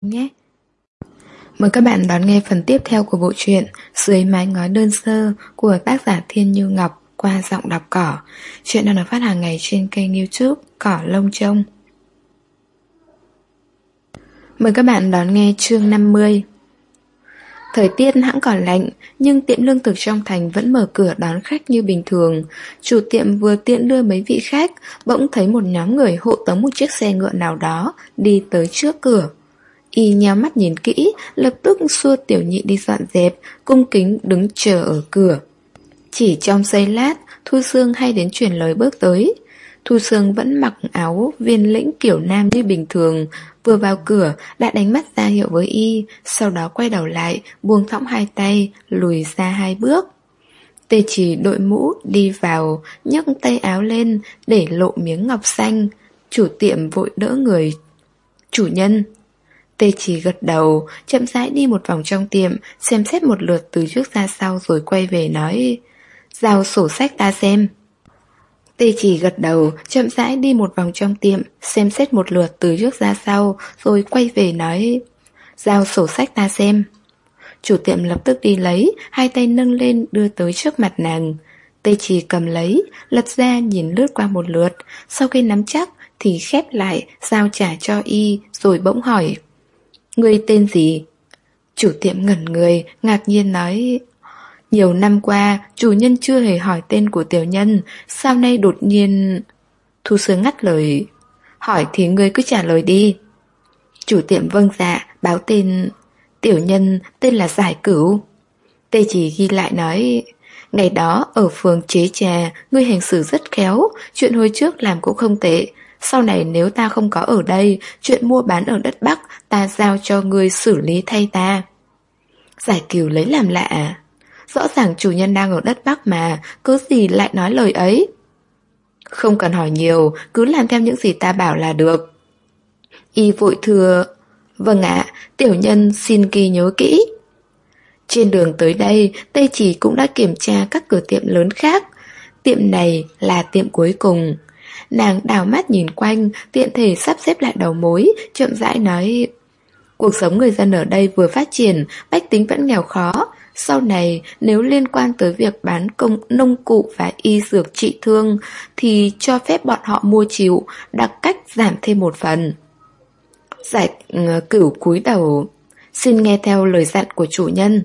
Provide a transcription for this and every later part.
nhé. Mời các bạn đón nghe phần tiếp theo của bộ truyện Dưới mái ngói đơn sơ của tác giả Thiên Như Ngọc qua giọng đọc cỏ. Chuyện đang được phát hàng ngày trên kênh youtube Cỏ Lông Trông. Mời các bạn đón nghe chương 50 Thời tiết hãng còn lạnh, nhưng tiệm lương thực trong thành vẫn mở cửa đón khách như bình thường. Chủ tiệm vừa tiện đưa mấy vị khách, bỗng thấy một nhóm người hộ tống một chiếc xe ngựa nào đó đi tới trước cửa. Y nheo mắt nhìn kỹ, lập tức xua tiểu nhị đi dọn dẹp, cung kính đứng chờ ở cửa. Chỉ trong giây lát, Thu Sương hay đến truyền lời bước tới. Thu Sương vẫn mặc áo viên lĩnh kiểu nam như bình thường, vừa vào cửa đã đánh mắt ra hiệu với y, sau đó quay đầu lại, buông thõng hai tay, lùi ra hai bước. Tê chỉ đội mũ đi vào, nhấc tay áo lên để lộ miếng ngọc xanh. Chủ tiệm vội đỡ người. Chủ nhân. Tê chỉ gật đầu, chậm rãi đi một vòng trong tiệm, xem xét một lượt từ trước ra sau rồi quay về nói Giao sổ sách ta xem. Tê chỉ gật đầu, chậm rãi đi một vòng trong tiệm, xem xét một lượt từ trước ra sau, rồi quay về nói Giao sổ sách ta xem. Chủ tiệm lập tức đi lấy, hai tay nâng lên đưa tới trước mặt nàng. Tê chỉ cầm lấy, lật ra nhìn lướt qua một lượt, sau khi nắm chắc thì khép lại, giao trả cho y, rồi bỗng hỏi. Người tên gì? Chủ tiệm ngẩn người, ngạc nhiên nói nhiều năm qua, chủ nhân chưa hề hỏi tên của tiểu nhân, sao nay đột nhiên... Thu sướng ngắt lời, hỏi thì ngươi cứ trả lời đi. Chủ tiệm vâng dạ, báo tên... Tiểu nhân tên là Giải Cửu. Tê chỉ ghi lại nói, ngày đó ở phường chế trà, ngươi hành xử rất khéo, chuyện hồi trước làm cũng không tệ. Sau này nếu ta không có ở đây, chuyện mua bán ở đất Bắc, ta giao cho ngươi xử lý thay ta. Giải Cửu lấy làm lạ. Rõ ràng chủ nhân đang ở đất Bắc mà Cứ gì lại nói lời ấy? Không cần hỏi nhiều Cứ làm theo những gì ta bảo là được. Y vội thừa Vâng ạ, tiểu nhân xin ghi nhớ kỹ. Trên đường tới đây Tây Chỉ cũng đã kiểm tra các cửa tiệm lớn khác. Tiệm này là tiệm cuối cùng. Nàng đào mắt nhìn quanh Tiện thể sắp xếp lại đầu mối Chậm rãi nói Cuộc sống người dân ở đây vừa phát triển Bách tính vẫn nghèo khó sau này, nếu liên quan tới việc bán công nông cụ và y dược trị thương, thì cho phép bọn họ mua chịu, đặc cách giảm thêm một phần. Giải ờ, cửu cúi đầu, xin nghe theo lời dặn của chủ nhân.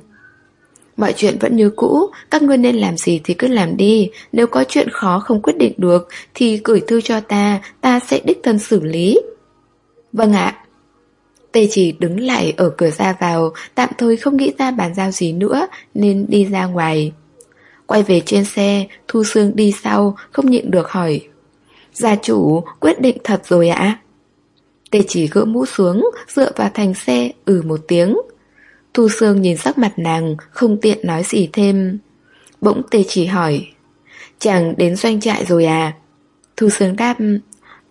Mọi chuyện vẫn như cũ, các ngươi nên làm gì thì cứ làm đi, nếu có chuyện khó không quyết định được thì gửi thư cho ta, ta sẽ đích thân xử lý. Vâng ạ. Tê chỉ đứng lại ở cửa ra vào, tạm thời không nghĩ ra bàn giao gì nữa, nên đi ra ngoài. Quay về trên xe, Thu Sương đi sau, không nhịn được hỏi. Gia chủ, quyết định thật rồi ạ? Tê chỉ gỡ mũ xuống, dựa vào thành xe, ừ một tiếng. Thu Sương nhìn sắc mặt nàng, không tiện nói gì thêm. Bỗng Tê chỉ hỏi. Chàng đến doanh trại rồi à? Thu Sương đáp.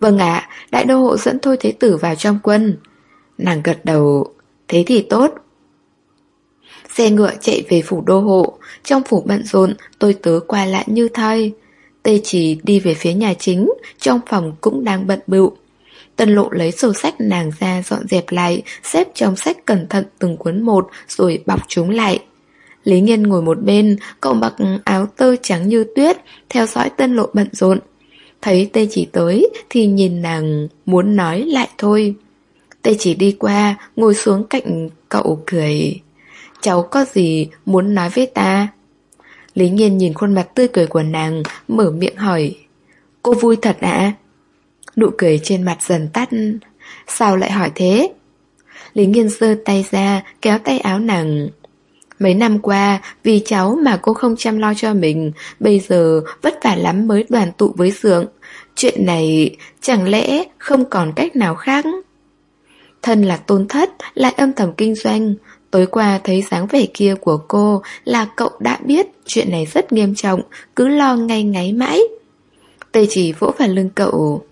Vâng ạ, đại đô hộ dẫn Thôi Thế Tử vào trong quân. Nàng gật đầu, thế thì tốt. Xe ngựa chạy về phủ đô hộ, trong phủ bận rộn, tôi tớ qua lại như thay. Tê chỉ đi về phía nhà chính, trong phòng cũng đang bận bựu. Tân lộ lấy sổ sách nàng ra dọn dẹp lại, xếp trong sách cẩn thận từng cuốn một rồi bọc chúng lại. Lý Nhiên ngồi một bên, cậu mặc áo tơ trắng như tuyết, theo dõi tân lộ bận rộn. Thấy tê chỉ tới thì nhìn nàng muốn nói lại thôi. Tê chỉ đi qua, ngồi xuống cạnh cậu cười. Cháu có gì muốn nói với ta? Lý nhiên nhìn khuôn mặt tươi cười của nàng, mở miệng hỏi. Cô vui thật ạ? Nụ cười trên mặt dần tắt. Sao lại hỏi thế? Lý nghiên giơ tay ra, kéo tay áo nàng. Mấy năm qua, vì cháu mà cô không chăm lo cho mình, bây giờ vất vả lắm mới đoàn tụ với dưỡng Chuyện này chẳng lẽ không còn cách nào khác? Thân là tôn thất, lại âm thầm kinh doanh. Tối qua thấy dáng vẻ kia của cô là cậu đã biết chuyện này rất nghiêm trọng, cứ lo ngay ngáy mãi. Tê chỉ vỗ vào lưng cậu.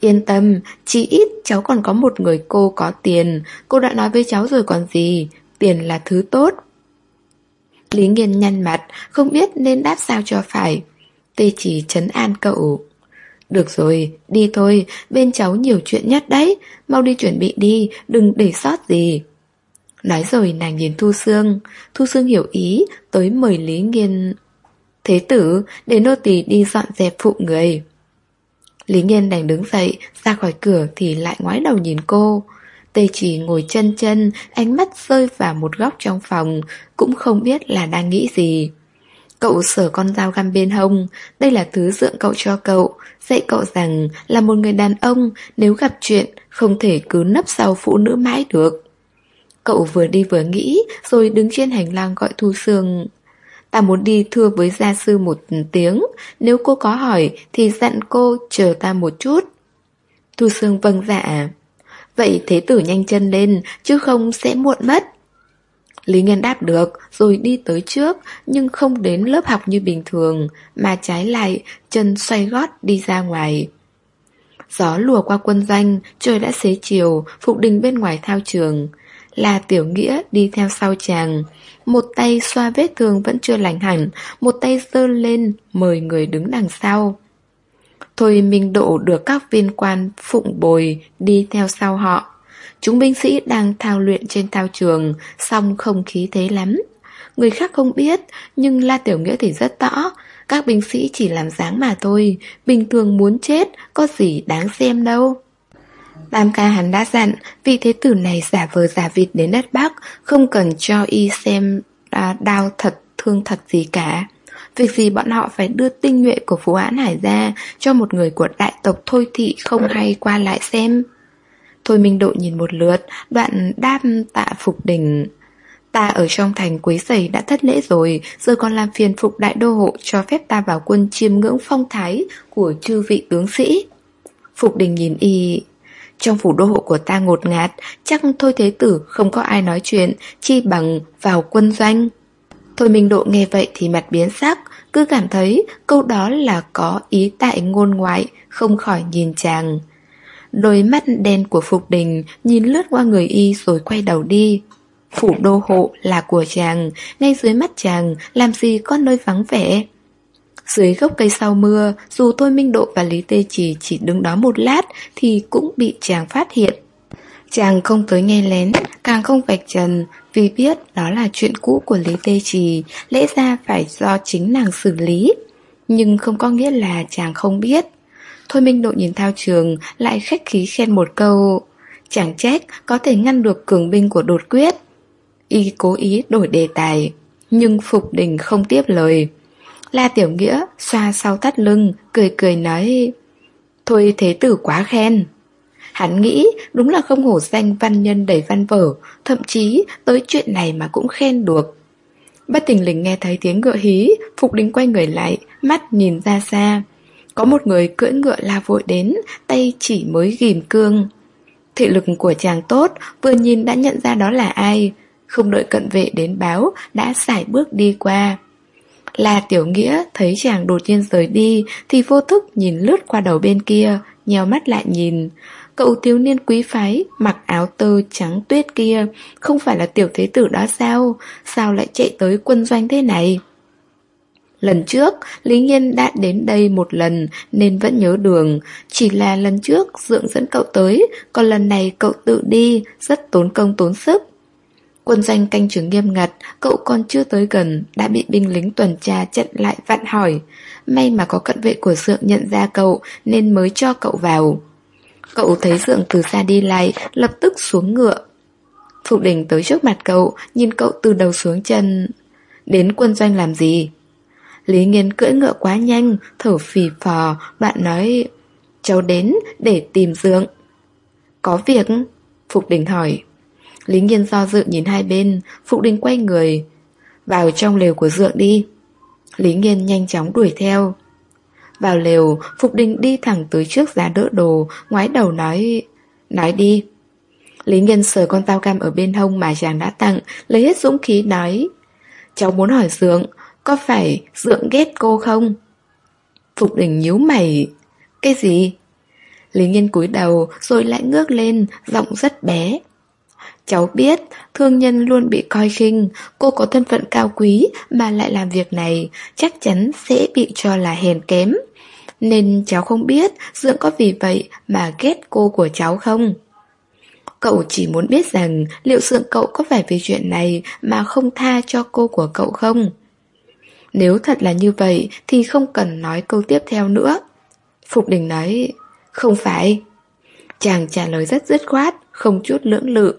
Yên tâm, chỉ ít cháu còn có một người cô có tiền, cô đã nói với cháu rồi còn gì, tiền là thứ tốt. Lý nghiên nhăn mặt, không biết nên đáp sao cho phải. Tê chỉ chấn an cậu. Được rồi, đi thôi, bên cháu nhiều chuyện nhất đấy, mau đi chuẩn bị đi, đừng để sót gì. Nói rồi nàng nhìn Thu Sương, Thu Sương hiểu ý, tới mời Lý Nghiên. Thế tử, để nô tỳ đi dọn dẹp phụ người. Lý Nghiên đành đứng dậy, ra khỏi cửa thì lại ngoái đầu nhìn cô. Tê chỉ ngồi chân chân, ánh mắt rơi vào một góc trong phòng, cũng không biết là đang nghĩ gì. Cậu sở con dao găm bên hông, đây là thứ dưỡng cậu cho cậu, dạy cậu rằng là một người đàn ông nếu gặp chuyện không thể cứ nấp sau phụ nữ mãi được. Cậu vừa đi vừa nghĩ rồi đứng trên hành lang gọi Thu Sương. Ta muốn đi thưa với gia sư một tiếng, nếu cô có hỏi thì dặn cô chờ ta một chút. Thu Sương vâng dạ. Vậy thế tử nhanh chân lên, chứ không sẽ muộn mất. Lý Ngân đáp được, rồi đi tới trước, nhưng không đến lớp học như bình thường, mà trái lại, chân xoay gót đi ra ngoài. Gió lùa qua quân danh, trời đã xế chiều, Phục Đình bên ngoài thao trường. Là Tiểu Nghĩa đi theo sau chàng. Một tay xoa vết thương vẫn chưa lành hẳn, một tay giơ lên, mời người đứng đằng sau. Thôi Minh Độ được các viên quan phụng bồi đi theo sau họ. Chúng binh sĩ đang thao luyện trên thao trường, song không khí thế lắm. Người khác không biết, nhưng La Tiểu Nghĩa thì rất rõ. Các binh sĩ chỉ làm dáng mà thôi, bình thường muốn chết, có gì đáng xem đâu. Tam ca hắn đã dặn, vị thế tử này giả vờ giả vịt đến đất Bắc, không cần cho y xem à, đau thật, thương thật gì cả. Việc gì bọn họ phải đưa tinh nhuệ của Phú Án Hải ra cho một người của đại tộc Thôi Thị không hay qua lại xem. Thôi Minh Độ nhìn một lượt, đoạn đáp tạ Phục đỉnh Ta ở trong thành quấy giày đã thất lễ rồi, giờ còn làm phiền Phục Đại Đô Hộ cho phép ta vào quân chiêm ngưỡng phong thái của chư vị tướng sĩ. Phục Đình nhìn y... Trong phủ đô hộ của ta ngột ngạt, chắc thôi thế tử không có ai nói chuyện, chi bằng vào quân doanh. Thôi Minh Độ nghe vậy thì mặt biến sắc, cứ cảm thấy câu đó là có ý tại ngôn ngoại, không khỏi nhìn chàng. Đôi mắt đen của Phục Đình nhìn lướt qua người y rồi quay đầu đi. Phủ đô hộ là của chàng, ngay dưới mắt chàng làm gì có nơi vắng vẻ. Dưới gốc cây sau mưa, dù Thôi Minh Độ và Lý Tê Chỉ chỉ đứng đó một lát thì cũng bị chàng phát hiện. Chàng không tới nghe lén, càng không vạch trần vì biết đó là chuyện cũ của Lý Tê Trì, lẽ ra phải do chính nàng xử lý. Nhưng không có nghĩa là chàng không biết. Thôi Minh Độ nhìn thao trường, lại khách khí khen một câu. Chẳng trách có thể ngăn được cường binh của đột quyết. Y cố ý đổi đề tài, nhưng Phục Đình không tiếp lời. La Tiểu Nghĩa xoa sau thắt lưng, cười cười nói Thôi thế tử quá khen. Hắn nghĩ đúng là không hổ danh văn nhân đầy văn vở Thậm chí tới chuyện này mà cũng khen được. Bất tình lình nghe thấy tiếng ngựa hí Phục đính quay người lại Mắt nhìn ra xa. Có một người cưỡi ngựa la vội đến Tay chỉ mới ghim cương. Thị lực của chàng tốt Vừa nhìn đã nhận ra đó là ai. Không đợi cận vệ đến báo Đã xài bước đi qua là Tiểu Nghĩa thấy chàng đột nhiên rời đi thì vô thức nhìn lướt qua đầu bên kia, nheo mắt lại nhìn. Cậu thiếu niên quý phái, mặc áo tơ trắng tuyết kia, không phải là tiểu thế tử đó sao? Sao lại chạy tới quân doanh thế này? Lần trước, Lý Nhiên đã đến đây một lần nên vẫn nhớ đường. Chỉ là lần trước Dượng dẫn cậu tới, còn lần này cậu tự đi, rất tốn công tốn sức. Quân danh canh chừng nghiêm ngặt, cậu còn chưa tới gần, đã bị binh lính tuần tra chặn lại vặn hỏi. May mà có cận vệ của Dượng nhận ra cậu, nên mới cho cậu vào. Cậu thấy Dượng từ xa đi lại, lập tức xuống ngựa. Phục đình tới trước mặt cậu, nhìn cậu từ đầu xuống chân. Đến quân doanh làm gì? Lý Nghiên cưỡi ngựa quá nhanh, thở phì phò, Bạn nói Cháu đến để tìm Dượng. Có việc? Phục đình hỏi. Lý Nghiên do dự nhìn hai bên, Phụ Đình quay người. Vào trong lều của Dượng đi. Lý Nghiên nhanh chóng đuổi theo. Vào lều, Phục Đình đi thẳng tới trước giá đỡ đồ, ngoái đầu nói... Nói đi. Lý Nghiên sờ con tao cam ở bên hông mà chàng đã tặng, lấy hết dũng khí nói. Cháu muốn hỏi Dượng, có phải Dượng ghét cô không? Phục Đình nhíu mày. Cái gì? Lý Nghiên cúi đầu rồi lại ngước lên, giọng rất bé. Cháu biết, thương nhân luôn bị coi khinh, cô có thân phận cao quý mà lại làm việc này, chắc chắn sẽ bị cho là hèn kém. Nên cháu không biết Dưỡng có vì vậy mà ghét cô của cháu không? Cậu chỉ muốn biết rằng liệu Dưỡng cậu có phải vì chuyện này mà không tha cho cô của cậu không? Nếu thật là như vậy thì không cần nói câu tiếp theo nữa. Phục Đình nói, không phải. Chàng trả lời rất dứt khoát, không chút lưỡng lự.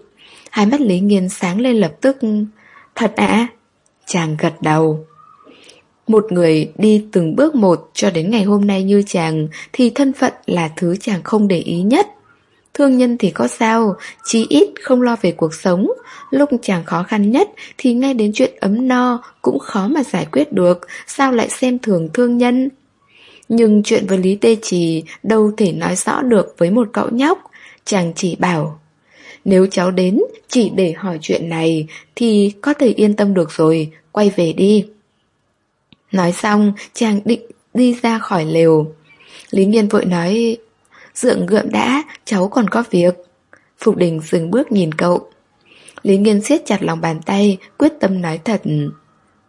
Hai mắt Lý Nghiên sáng lên lập tức. Thật ạ? Chàng gật đầu. Một người đi từng bước một cho đến ngày hôm nay như chàng thì thân phận là thứ chàng không để ý nhất. Thương nhân thì có sao, chí ít không lo về cuộc sống. Lúc chàng khó khăn nhất thì ngay đến chuyện ấm no cũng khó mà giải quyết được, sao lại xem thường thương nhân. Nhưng chuyện với Lý Tê Trì đâu thể nói rõ được với một cậu nhóc, chàng chỉ bảo. Nếu cháu đến chỉ để hỏi chuyện này thì có thể yên tâm được rồi, quay về đi. Nói xong, chàng định đi ra khỏi lều. Lý Nghiên vội nói, dượng gượm đã, cháu còn có việc. Phục đình dừng bước nhìn cậu. Lý Nghiên siết chặt lòng bàn tay, quyết tâm nói thật.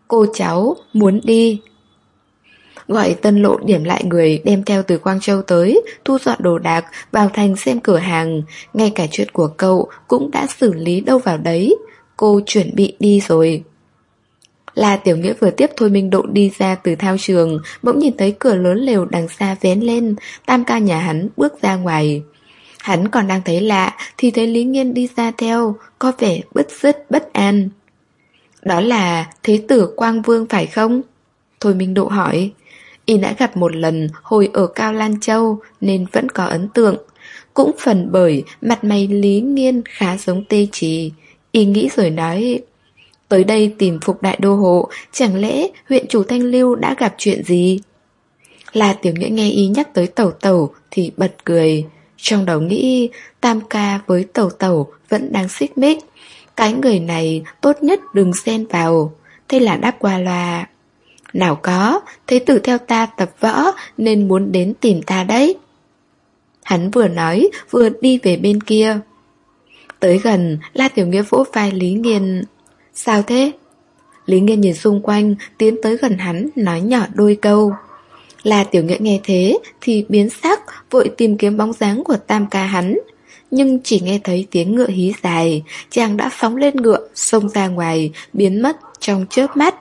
Cô cháu, muốn đi. Gọi tân lộ điểm lại người đem theo từ Quang Châu tới, thu dọn đồ đạc, vào thành xem cửa hàng. Ngay cả chuyện của cậu cũng đã xử lý đâu vào đấy. Cô chuẩn bị đi rồi. Là Tiểu Nghĩa vừa tiếp Thôi Minh Độ đi ra từ thao trường, bỗng nhìn thấy cửa lớn lều đằng xa vén lên, tam ca nhà hắn bước ra ngoài. Hắn còn đang thấy lạ thì thấy Lý Nghiên đi ra theo, có vẻ bứt rứt bất an. Đó là Thế tử Quang Vương phải không? Thôi Minh Độ hỏi. Y đã gặp một lần hồi ở Cao Lan Châu nên vẫn có ấn tượng. Cũng phần bởi mặt mày Lý Nghiên khá giống tê trì. Y nghĩ rồi nói Tới đây tìm phục đại đô hộ, chẳng lẽ huyện chủ Thanh Lưu đã gặp chuyện gì? Là tiểu nghĩa nghe y nhắc tới tẩu tẩu thì bật cười. Trong đầu nghĩ tam ca với tẩu tẩu vẫn đang xích mích. Cái người này tốt nhất đừng xen vào. Thế là đáp qua loa. Nào có, thế tử theo ta tập võ nên muốn đến tìm ta đấy. Hắn vừa nói vừa đi về bên kia. Tới gần, La Tiểu Nghĩa vỗ vai Lý Nghiên Sao thế? Lý Nghiên nhìn xung quanh, tiến tới gần hắn, nói nhỏ đôi câu. la tiểu nghĩa nghe thế, thì biến sắc, vội tìm kiếm bóng dáng của tam ca hắn. Nhưng chỉ nghe thấy tiếng ngựa hí dài, chàng đã phóng lên ngựa, xông ra ngoài, biến mất trong chớp mắt.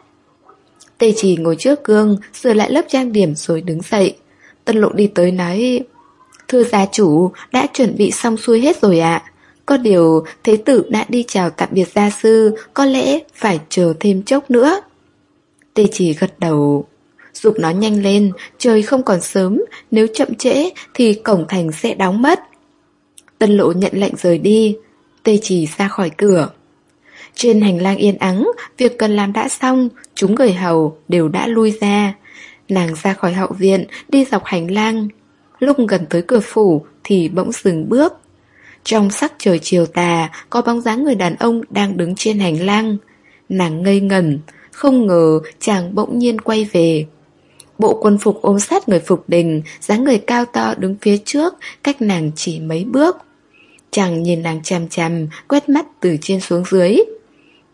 Tê chỉ ngồi trước gương, sửa lại lớp trang điểm rồi đứng dậy. Tân lộ đi tới nói, Thưa gia chủ, đã chuẩn bị xong xuôi hết rồi ạ. Có điều, thế tử đã đi chào tạm biệt gia sư, có lẽ phải chờ thêm chốc nữa. Tê chỉ gật đầu. Dục nó nhanh lên, trời không còn sớm, nếu chậm trễ thì cổng thành sẽ đóng mất. Tân lộ nhận lệnh rời đi, tê chỉ ra khỏi cửa. Trên hành lang yên ắng, việc cần làm đã xong, chúng người hầu đều đã lui ra. Nàng ra khỏi hậu viện, đi dọc hành lang. Lúc gần tới cửa phủ thì bỗng dừng bước. Trong sắc trời chiều tà, có bóng dáng người đàn ông đang đứng trên hành lang. Nàng ngây ngẩn, không ngờ chàng bỗng nhiên quay về. Bộ quân phục ôm sát người phục đình, dáng người cao to đứng phía trước, cách nàng chỉ mấy bước. Chàng nhìn nàng chằm chằm, quét mắt từ trên xuống dưới.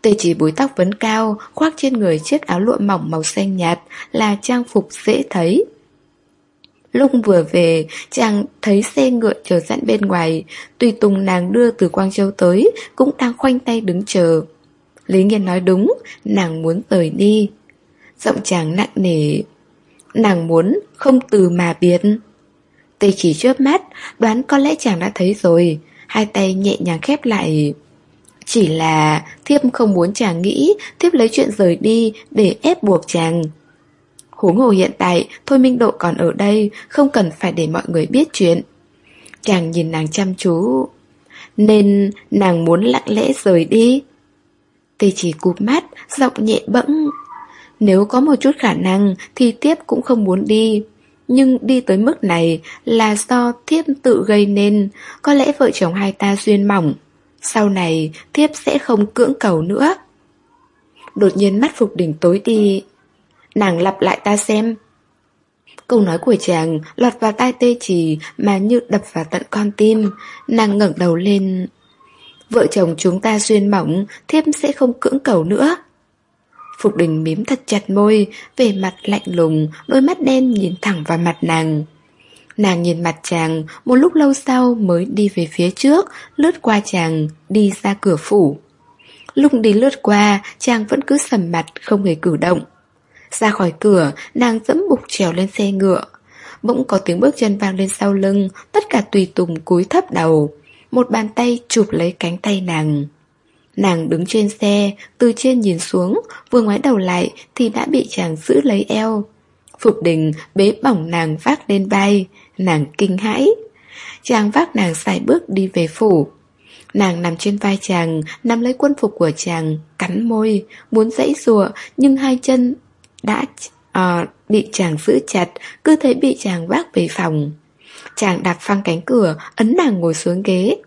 Tê chỉ búi tóc vấn cao, khoác trên người chiếc áo lụa mỏng màu xanh nhạt là trang phục dễ thấy. Lúc vừa về, chàng thấy xe ngựa chờ sẵn bên ngoài, tùy tùng nàng đưa từ Quang Châu tới, cũng đang khoanh tay đứng chờ. Lý Nghiên nói đúng, nàng muốn rời đi. Giọng chàng nặng nề. Nàng muốn không từ mà biệt. Tây chỉ chớp mắt, đoán có lẽ chàng đã thấy rồi, hai tay nhẹ nhàng khép lại. Chỉ là thiếp không muốn chàng nghĩ thiếp lấy chuyện rời đi để ép buộc chàng. Huống hồ hiện tại, Thôi Minh Độ còn ở đây, không cần phải để mọi người biết chuyện. Chàng nhìn nàng chăm chú. Nên nàng muốn lặng lẽ rời đi. Tê chỉ cụp mắt, giọng nhẹ bẫng. Nếu có một chút khả năng thì tiếp cũng không muốn đi. Nhưng đi tới mức này là do thiếp tự gây nên, có lẽ vợ chồng hai ta duyên mỏng. Sau này thiếp sẽ không cưỡng cầu nữa. Đột nhiên mắt Phục đỉnh tối đi, Nàng lặp lại ta xem Câu nói của chàng lọt vào tai tê trì mà như đập vào tận con tim. Nàng ngẩng đầu lên. Vợ chồng chúng ta duyên mỏng, thiếp sẽ không cưỡng cầu nữa. Phục đình mím thật chặt môi, về mặt lạnh lùng, đôi mắt đen nhìn thẳng vào mặt nàng. Nàng nhìn mặt chàng, một lúc lâu sau mới đi về phía trước, lướt qua chàng, đi ra cửa phủ. Lúc đi lướt qua, chàng vẫn cứ sầm mặt, không hề cử động. Ra khỏi cửa, nàng dẫm bục trèo lên xe ngựa. Bỗng có tiếng bước chân vang lên sau lưng, tất cả tùy tùng cúi thấp đầu. Một bàn tay chụp lấy cánh tay nàng. Nàng đứng trên xe, từ trên nhìn xuống, vừa ngoái đầu lại thì đã bị chàng giữ lấy eo. Phục đình bế bỏng nàng vác lên vai, nàng kinh hãi. Chàng vác nàng xài bước đi về phủ. Nàng nằm trên vai chàng, nắm lấy quân phục của chàng, cắn môi, muốn dãy rùa, nhưng hai chân đã uh, bị chàng giữ chặt, cứ thế bị chàng vác về phòng. Chàng đạp phăng cánh cửa, ấn nàng ngồi xuống ghế.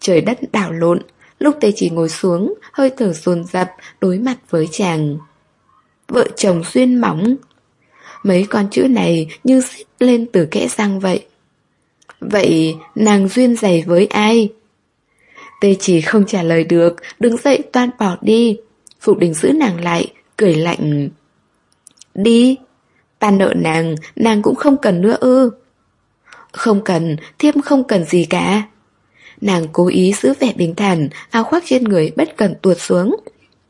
Trời đất đảo lộn, lúc tê chỉ ngồi xuống, hơi thở dồn dập đối mặt với chàng. Vợ chồng duyên mỏng. Mấy con chữ này như xếp lên từ kẽ răng vậy. Vậy nàng duyên dày với ai? Tê chỉ không trả lời được, đứng dậy toan bỏ đi. Phục đình giữ nàng lại, cười lạnh. Đi. Ta nợ nàng, nàng cũng không cần nữa ư. Không cần, thiếp không cần gì cả. Nàng cố ý giữ vẻ bình thản, áo khoác trên người bất cần tuột xuống.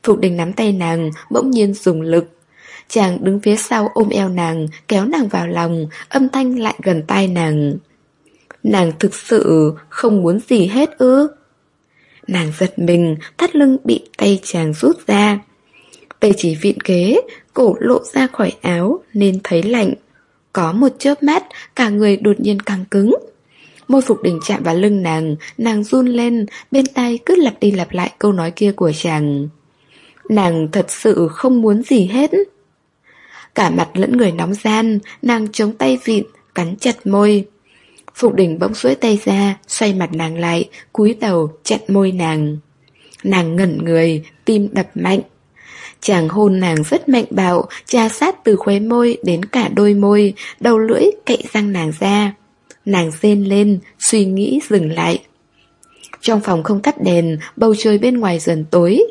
Phục đình nắm tay nàng, bỗng nhiên dùng lực. Chàng đứng phía sau ôm eo nàng, kéo nàng vào lòng, âm thanh lại gần tai nàng. Nàng thực sự không muốn gì hết ư. Nàng giật mình, thắt lưng bị tay chàng rút ra. tay chỉ vịn kế, cổ lộ ra khỏi áo nên thấy lạnh. Có một chớp mắt, cả người đột nhiên căng cứng. Môi phục đình chạm vào lưng nàng, nàng run lên, bên tay cứ lặp đi lặp lại câu nói kia của chàng. Nàng thật sự không muốn gì hết. Cả mặt lẫn người nóng gian, nàng chống tay vịn, cắn chặt môi. Phục đỉnh bỗng duỗi tay ra, xoay mặt nàng lại, cúi đầu chặn môi nàng. Nàng ngẩn người, tim đập mạnh. Chàng hôn nàng rất mạnh bạo, tra sát từ khóe môi đến cả đôi môi, đầu lưỡi cậy răng nàng ra. Nàng rên lên, suy nghĩ dừng lại. Trong phòng không tắt đèn, bầu trời bên ngoài dần tối.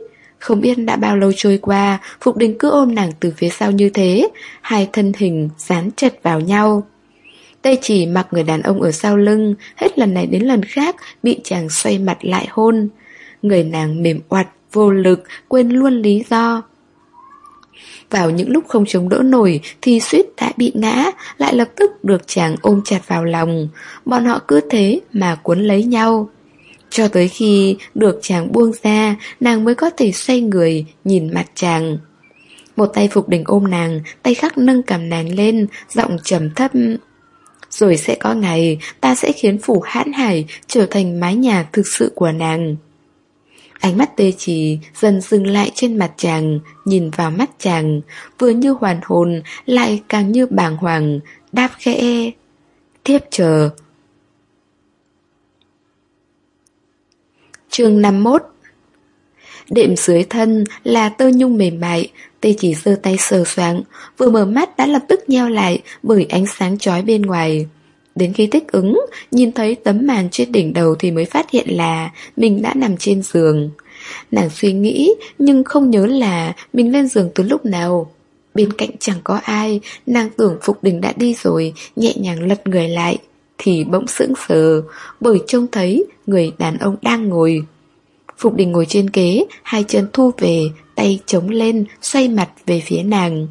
Không biết đã bao lâu trôi qua, Phục Đình cứ ôm nàng từ phía sau như thế, hai thân hình dán chặt vào nhau. Tây chỉ mặc người đàn ông ở sau lưng, hết lần này đến lần khác bị chàng xoay mặt lại hôn. Người nàng mềm oặt, vô lực, quên luôn lý do. Vào những lúc không chống đỡ nổi thì suýt đã bị ngã, lại lập tức được chàng ôm chặt vào lòng. Bọn họ cứ thế mà cuốn lấy nhau. Cho tới khi được chàng buông ra, nàng mới có thể xoay người, nhìn mặt chàng. Một tay Phục Đình ôm nàng, tay khác nâng cầm nàng lên, giọng trầm thấp. Rồi sẽ có ngày ta sẽ khiến phủ hãn hải trở thành mái nhà thực sự của nàng. Ánh mắt tê trì dần dừng lại trên mặt chàng, nhìn vào mắt chàng, vừa như hoàn hồn, lại càng như bàng hoàng, đáp khẽ. Tiếp chờ. Chương 51 Đệm dưới thân là tơ nhung mềm mại, tê chỉ giơ tay sờ soạng, vừa mở mắt đã lập tức nheo lại bởi ánh sáng chói bên ngoài. Đến khi thích ứng, nhìn thấy tấm màn trên đỉnh đầu thì mới phát hiện là mình đã nằm trên giường. Nàng suy nghĩ nhưng không nhớ là mình lên giường từ lúc nào. Bên cạnh chẳng có ai, nàng tưởng Phục Đình đã đi rồi, nhẹ nhàng lật người lại. Thì bỗng sững sờ, bởi trông thấy người đàn ông đang ngồi. Phục Đình ngồi trên kế, hai chân thu về, tay chống lên, xoay mặt về phía nàng.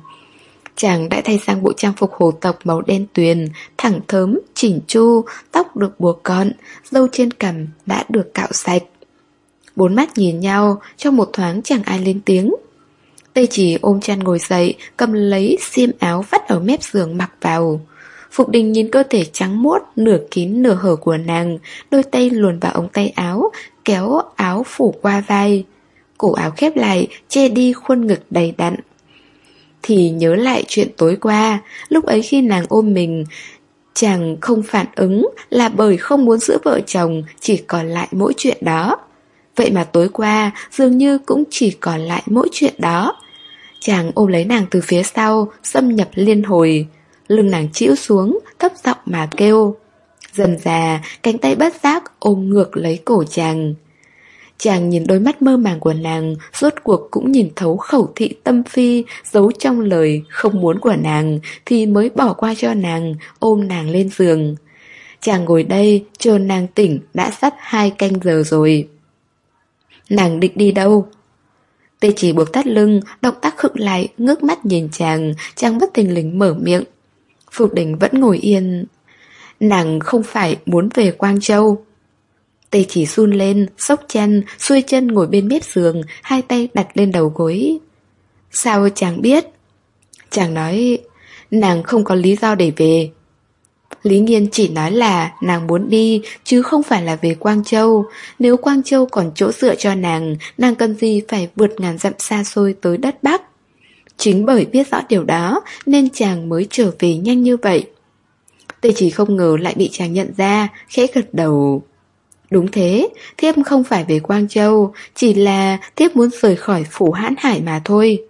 Chàng đã thay sang bộ trang phục hồ tộc màu đen tuyền, thẳng thớm, chỉnh chu, tóc được buộc gọn, dâu trên cằm đã được cạo sạch. Bốn mắt nhìn nhau, trong một thoáng chẳng ai lên tiếng. Tây chỉ ôm chăn ngồi dậy, cầm lấy xiêm áo vắt ở mép giường mặc vào. Phục đình nhìn cơ thể trắng muốt, nửa kín nửa hở của nàng, đôi tay luồn vào ống tay áo, kéo áo phủ qua vai. Cổ áo khép lại, che đi khuôn ngực đầy đặn thì nhớ lại chuyện tối qua, lúc ấy khi nàng ôm mình, chàng không phản ứng là bởi không muốn giữ vợ chồng, chỉ còn lại mỗi chuyện đó. Vậy mà tối qua dường như cũng chỉ còn lại mỗi chuyện đó. Chàng ôm lấy nàng từ phía sau, xâm nhập liên hồi. Lưng nàng chĩu xuống, thấp giọng mà kêu. Dần già, cánh tay bất giác ôm ngược lấy cổ chàng. Chàng nhìn đôi mắt mơ màng của nàng, rốt cuộc cũng nhìn thấu khẩu thị tâm phi, giấu trong lời không muốn của nàng, thì mới bỏ qua cho nàng, ôm nàng lên giường. Chàng ngồi đây, chờ nàng tỉnh, đã sắp hai canh giờ rồi. Nàng định đi đâu? Tê chỉ buộc tắt lưng, động tác khựng lại, ngước mắt nhìn chàng, chàng bất tình lình mở miệng. Phục đình vẫn ngồi yên. Nàng không phải muốn về Quang Châu. Tê chỉ run lên, sốc chân, xuôi chân ngồi bên mép giường, hai tay đặt lên đầu gối. Sao chàng biết? Chàng nói, nàng không có lý do để về. Lý Nghiên chỉ nói là nàng muốn đi, chứ không phải là về Quang Châu. Nếu Quang Châu còn chỗ dựa cho nàng, nàng cần gì phải vượt ngàn dặm xa xôi tới đất Bắc. Chính bởi biết rõ điều đó, nên chàng mới trở về nhanh như vậy. Tê chỉ không ngờ lại bị chàng nhận ra, khẽ gật đầu. Đúng thế, thiếp không phải về Quang Châu, chỉ là thiếp muốn rời khỏi phủ hãn hải mà thôi.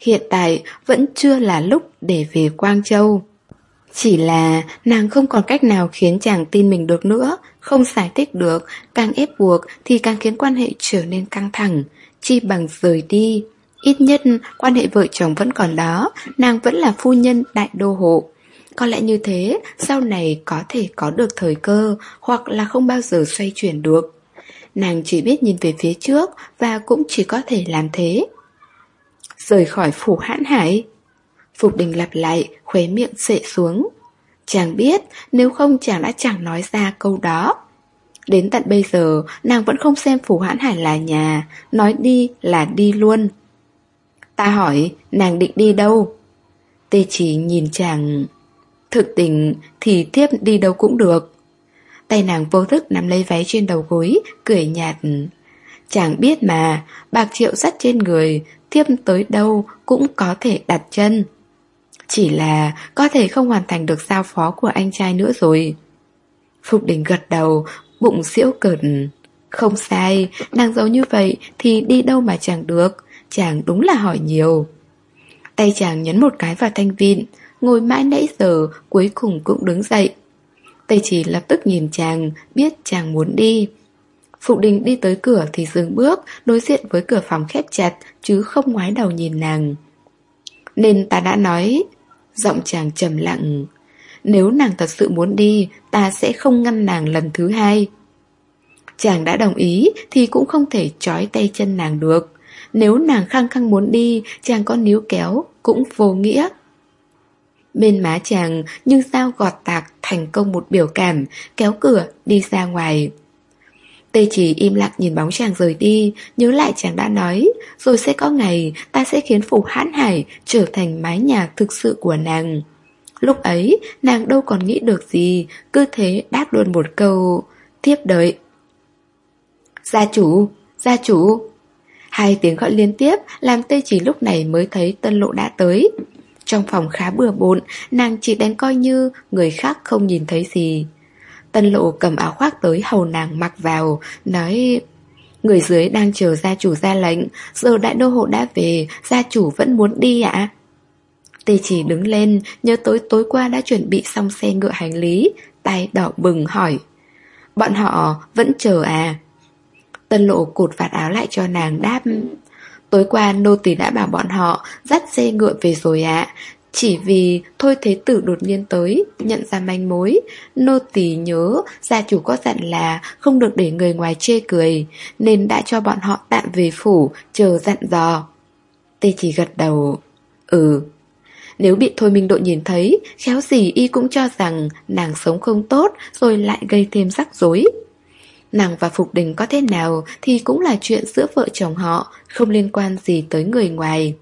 Hiện tại vẫn chưa là lúc để về Quang Châu. Chỉ là nàng không còn cách nào khiến chàng tin mình được nữa, không giải thích được, càng ép buộc thì càng khiến quan hệ trở nên căng thẳng, chi bằng rời đi. Ít nhất quan hệ vợ chồng vẫn còn đó, nàng vẫn là phu nhân đại đô hộ. Có lẽ như thế, sau này có thể có được thời cơ, hoặc là không bao giờ xoay chuyển được. Nàng chỉ biết nhìn về phía trước và cũng chỉ có thể làm thế. Rời khỏi phủ hãn hải. Phục đình lặp lại, khuế miệng sệ xuống. Chàng biết, nếu không chàng đã chẳng nói ra câu đó. Đến tận bây giờ, nàng vẫn không xem phủ hãn hải là nhà, nói đi là đi luôn. Ta hỏi, nàng định đi đâu? Tê chỉ nhìn chàng... Thực tình thì thiếp đi đâu cũng được. Tay nàng vô thức nắm lấy váy trên đầu gối, cười nhạt. Chàng biết mà, bạc triệu sắt trên người, thiếp tới đâu cũng có thể đặt chân. Chỉ là có thể không hoàn thành được giao phó của anh trai nữa rồi. Phục đình gật đầu, bụng xỉu cợt. Không sai, nàng giấu như vậy thì đi đâu mà chẳng được, chàng đúng là hỏi nhiều. Tay chàng nhấn một cái vào thanh vịn, ngồi mãi nãy giờ, cuối cùng cũng đứng dậy. Tây chỉ lập tức nhìn chàng, biết chàng muốn đi. phụ đình đi tới cửa thì dừng bước, đối diện với cửa phòng khép chặt, chứ không ngoái đầu nhìn nàng. Nên ta đã nói, giọng chàng trầm lặng, nếu nàng thật sự muốn đi, ta sẽ không ngăn nàng lần thứ hai. Chàng đã đồng ý thì cũng không thể trói tay chân nàng được. Nếu nàng khăng khăng muốn đi, chàng có níu kéo, cũng vô nghĩa. Bên má chàng như sao gọt tạc thành công một biểu cảm, kéo cửa đi ra ngoài. Tê chỉ im lặng nhìn bóng chàng rời đi, nhớ lại chàng đã nói, rồi sẽ có ngày ta sẽ khiến phủ hãn hải trở thành mái nhà thực sự của nàng. Lúc ấy, nàng đâu còn nghĩ được gì, cứ thế đáp luôn một câu, tiếp đợi. Gia chủ, gia chủ. Hai tiếng gọi liên tiếp làm tê chỉ lúc này mới thấy tân lộ đã tới. Trong phòng khá bừa bộn, nàng chỉ đánh coi như người khác không nhìn thấy gì. Tân lộ cầm áo khoác tới hầu nàng mặc vào, nói... Người dưới đang chờ gia chủ ra lệnh, giờ đại đô hộ đã về, gia chủ vẫn muốn đi ạ. Tê chỉ đứng lên, nhớ tối tối qua đã chuẩn bị xong xe ngựa hành lý, tay đỏ bừng hỏi. Bọn họ vẫn chờ à? Tân lộ cột vạt áo lại cho nàng đáp. Tối qua nô tỳ đã bảo bọn họ dắt xe ngựa về rồi ạ. Chỉ vì Thôi Thế Tử đột nhiên tới, nhận ra manh mối. Nô tỳ nhớ gia chủ có dặn là không được để người ngoài chê cười, nên đã cho bọn họ tạm về phủ, chờ dặn dò. Tê chỉ gật đầu. Ừ. Nếu bị Thôi Minh Độ nhìn thấy, khéo gì y cũng cho rằng nàng sống không tốt rồi lại gây thêm rắc rối. Nàng và Phục Đình có thế nào thì cũng là chuyện giữa vợ chồng họ, không liên quan gì tới người ngoài.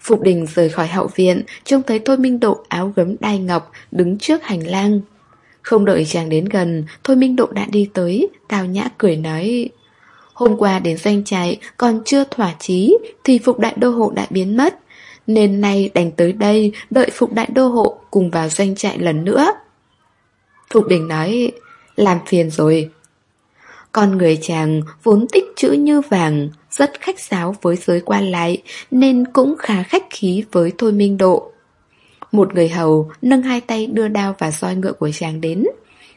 Phục Đình rời khỏi hậu viện, trông thấy Thôi Minh Độ áo gấm đai ngọc đứng trước hành lang. Không đợi chàng đến gần, Thôi Minh Độ đã đi tới, tào nhã cười nói... Hôm qua đến doanh trại còn chưa thỏa chí thì Phục Đại Đô Hộ đã biến mất. Nên nay đành tới đây đợi Phục Đại Đô Hộ cùng vào doanh trại lần nữa. Phục Đình nói, làm phiền rồi. Con người chàng vốn tích chữ như vàng, rất khách sáo với giới quan lại, nên cũng khá khách khí với Thôi Minh Độ. Một người hầu nâng hai tay đưa đao và roi ngựa của chàng đến.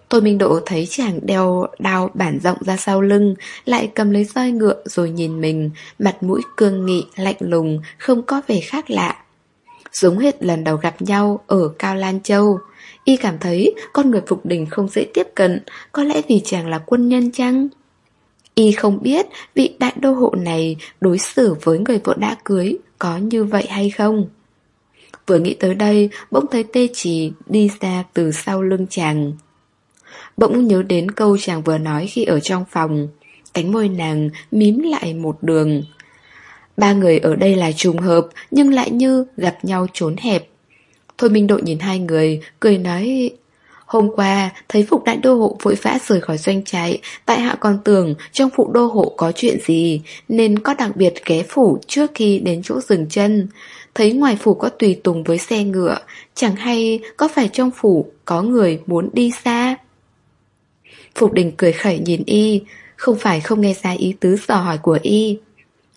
Tôi Minh Độ thấy chàng đeo đao bản rộng ra sau lưng, lại cầm lấy roi ngựa rồi nhìn mình, mặt mũi cương nghị, lạnh lùng, không có vẻ khác lạ. Giống hết lần đầu gặp nhau ở Cao Lan Châu. Y cảm thấy con người Phục Đình không dễ tiếp cận, có lẽ vì chàng là quân nhân chăng? Y không biết vị đại đô hộ này đối xử với người vợ đã cưới có như vậy hay không. Vừa nghĩ tới đây, bỗng thấy tê chỉ đi ra từ sau lưng chàng. Bỗng nhớ đến câu chàng vừa nói khi ở trong phòng. Cánh môi nàng mím lại một đường. Ba người ở đây là trùng hợp, nhưng lại như gặp nhau trốn hẹp. Thôi Minh Độ nhìn hai người, cười nói... Hôm qua, thấy Phục Đại Đô Hộ vội vã rời khỏi doanh trại, tại hạ còn tưởng trong Phụ Đô Hộ có chuyện gì, nên có đặc biệt ghé phủ trước khi đến chỗ dừng chân. Thấy ngoài phủ có tùy tùng với xe ngựa, chẳng hay có phải trong phủ có người muốn đi xa. Phục đình cười khẩy nhìn y, không phải không nghe ra ý tứ dò hỏi của y.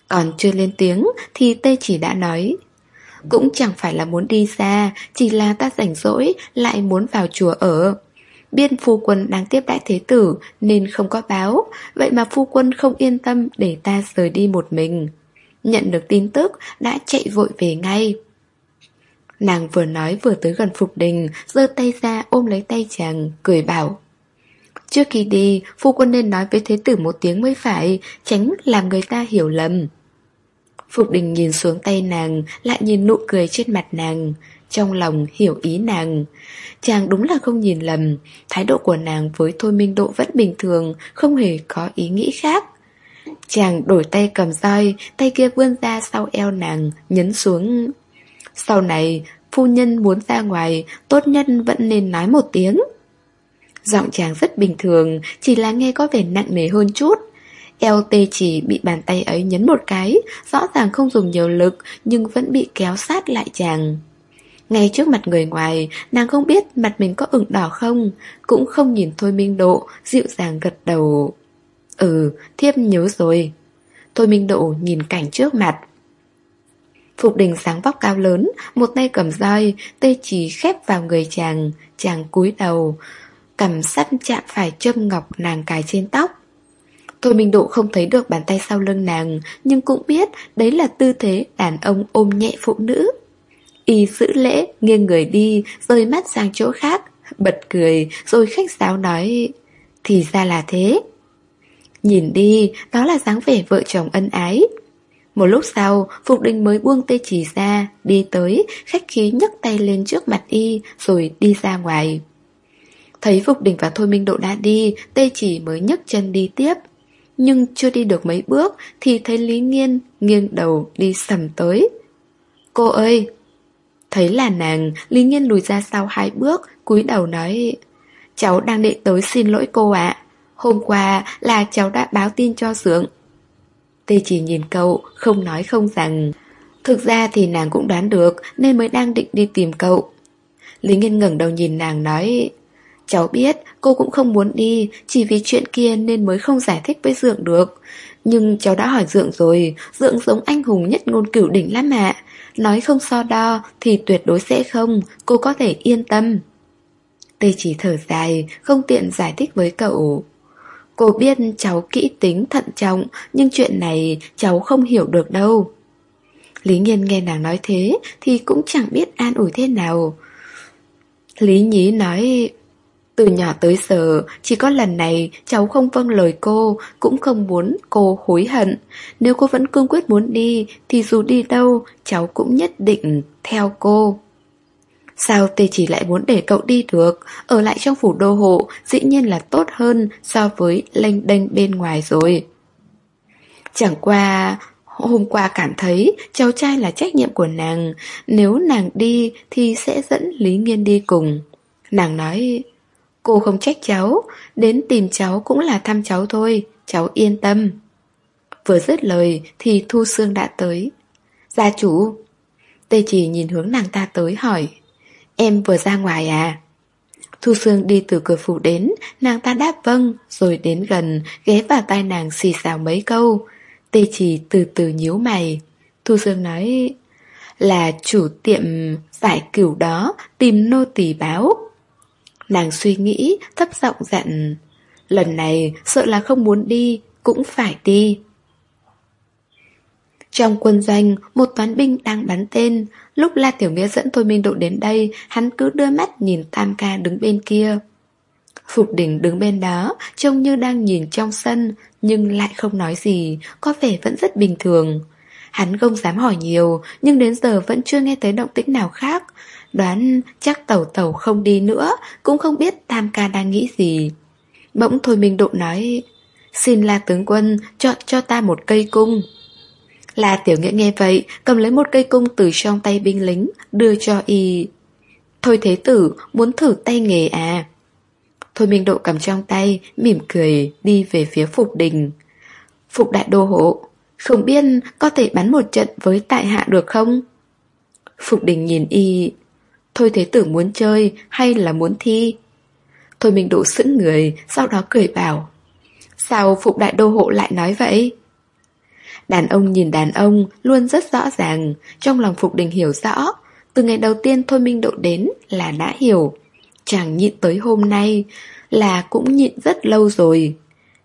Còn chưa lên tiếng thì tê chỉ đã nói cũng chẳng phải là muốn đi xa, Chỉ là ta rảnh rỗi, Lại muốn vào chùa ở. Biên phu quân đang tiếp đại thế tử, Nên không có báo. Vậy mà phu quân không yên tâm Để ta rời đi một mình. Nhận được tin tức, Đã chạy vội về ngay. Nàng vừa nói vừa tới gần Phục Đình, giơ tay ra ôm lấy tay chàng, Cười bảo, Trước khi đi, Phu quân nên nói với thế tử một tiếng mới phải, Tránh làm người ta hiểu lầm. Phục đình nhìn xuống tay nàng, lại nhìn nụ cười trên mặt nàng, trong lòng hiểu ý nàng. Chàng đúng là không nhìn lầm, thái độ của nàng với Thôi Minh Độ vẫn bình thường, không hề có ý nghĩ khác. Chàng đổi tay cầm roi, tay kia vươn ra sau eo nàng, nhấn xuống. Sau này, phu nhân muốn ra ngoài, tốt nhân vẫn nên nói một tiếng. Giọng chàng rất bình thường, chỉ là nghe có vẻ nặng nề hơn chút. Eo tê chỉ bị bàn tay ấy nhấn một cái, rõ ràng không dùng nhiều lực nhưng vẫn bị kéo sát lại chàng. Ngay trước mặt người ngoài, nàng không biết mặt mình có ửng đỏ không, cũng không nhìn Thôi Minh Độ, dịu dàng gật đầu. Ừ, thiếp nhớ rồi. Thôi Minh Độ nhìn cảnh trước mặt. Phục đình sáng vóc cao lớn, một tay cầm roi, tê chỉ khép vào người chàng, chàng cúi đầu, cầm sắt chạm phải châm ngọc nàng cài trên tóc. Thôi Minh Độ không thấy được bàn tay sau lưng nàng, nhưng cũng biết đấy là tư thế đàn ông ôm nhẹ phụ nữ. Y giữ lễ, nghiêng người đi, rơi mắt sang chỗ khác, bật cười, rồi khách sáo nói, thì ra là thế. Nhìn đi, đó là dáng vẻ vợ chồng ân ái. Một lúc sau, Phục Đình mới buông tê chỉ ra, đi tới, khách khí nhấc tay lên trước mặt y, rồi đi ra ngoài. Thấy Phục Đình và Thôi Minh Độ đã đi, tê chỉ mới nhấc chân đi tiếp nhưng chưa đi được mấy bước thì thấy Lý Nghiên nghiêng đầu đi sầm tới. Cô ơi! Thấy là nàng, Lý Nghiên lùi ra sau hai bước, cúi đầu nói Cháu đang định tới xin lỗi cô ạ. Hôm qua là cháu đã báo tin cho dưỡng Tê chỉ nhìn cậu, không nói không rằng. Thực ra thì nàng cũng đoán được nên mới đang định đi tìm cậu. Lý Nghiên ngẩng đầu nhìn nàng nói Cháu biết cô cũng không muốn đi, Chỉ vì chuyện kia nên mới không giải thích với Dượng được. Nhưng cháu đã hỏi Dượng rồi, Dượng giống anh hùng nhất ngôn cửu đỉnh lắm ạ. Nói không so đo Thì tuyệt đối sẽ không, Cô có thể yên tâm. Tê chỉ thở dài, Không tiện giải thích với cậu. Cô biết cháu kỹ tính thận trọng, Nhưng chuyện này cháu không hiểu được đâu. Lý Nhiên nghe nàng nói thế Thì cũng chẳng biết an ủi thế nào. Lý Nhí nói từ nhỏ tới giờ, chỉ có lần này cháu không vâng lời cô, cũng không muốn cô hối hận. Nếu cô vẫn cương quyết muốn đi, thì dù đi đâu, cháu cũng nhất định theo cô. Sao tê chỉ lại muốn để cậu đi được, ở lại trong phủ đô hộ dĩ nhiên là tốt hơn so với lênh đênh bên ngoài rồi. Chẳng qua, hôm qua cảm thấy cháu trai là trách nhiệm của nàng, nếu nàng đi thì sẽ dẫn Lý Nghiên đi cùng. Nàng nói, Cô không trách cháu, đến tìm cháu cũng là thăm cháu thôi, cháu yên tâm. Vừa dứt lời thì Thu Sương đã tới. Gia chủ. Tê chỉ nhìn hướng nàng ta tới hỏi. Em vừa ra ngoài à? Thu Sương đi từ cửa phủ đến, nàng ta đáp vâng, rồi đến gần, ghé vào tai nàng xì xào mấy câu. Tê chỉ từ từ nhíu mày. Thu Sương nói, là chủ tiệm giải cửu đó tìm nô tỳ báo. Nàng suy nghĩ, thấp giọng dặn Lần này sợ là không muốn đi Cũng phải đi. Trong quân doanh Một toán binh đang bắn tên. Lúc La Tiểu Nghĩa dẫn Thôi Minh Độ đến đây Hắn cứ đưa mắt nhìn Tam Ca đứng bên kia. Phục đỉnh đứng bên đó Trông như đang nhìn trong sân Nhưng lại không nói gì Có vẻ vẫn rất bình thường. Hắn không dám hỏi nhiều Nhưng đến giờ vẫn chưa nghe thấy động tĩnh nào khác. Đoán chắc tàu tàu không đi nữa, Cũng không biết Tam ca đang nghĩ gì. Bỗng Thôi Minh Độ nói, Xin La tướng quân chọn cho ta một cây cung. La Tiểu Nghĩa nghe vậy, Cầm lấy một cây cung từ trong tay binh lính, Đưa cho y. Thôi thế tử, muốn thử tay nghề à? Thôi Minh Độ cầm trong tay, Mỉm cười, đi về phía Phục Đình. Phục Đại Đô Hộ, Không biết có thể bắn một trận với tại hạ được không? Phục Đình nhìn y Thôi thế tử muốn chơi hay là muốn thi? Thôi mình đủ sững người, sau đó cười bảo. Sao Phục Đại Đô Hộ lại nói vậy? Đàn ông nhìn đàn ông luôn rất rõ ràng, trong lòng Phục Đình hiểu rõ. Từ ngày đầu tiên Thôi Minh Độ đến là đã hiểu. Chàng nhịn tới hôm nay là cũng nhịn rất lâu rồi.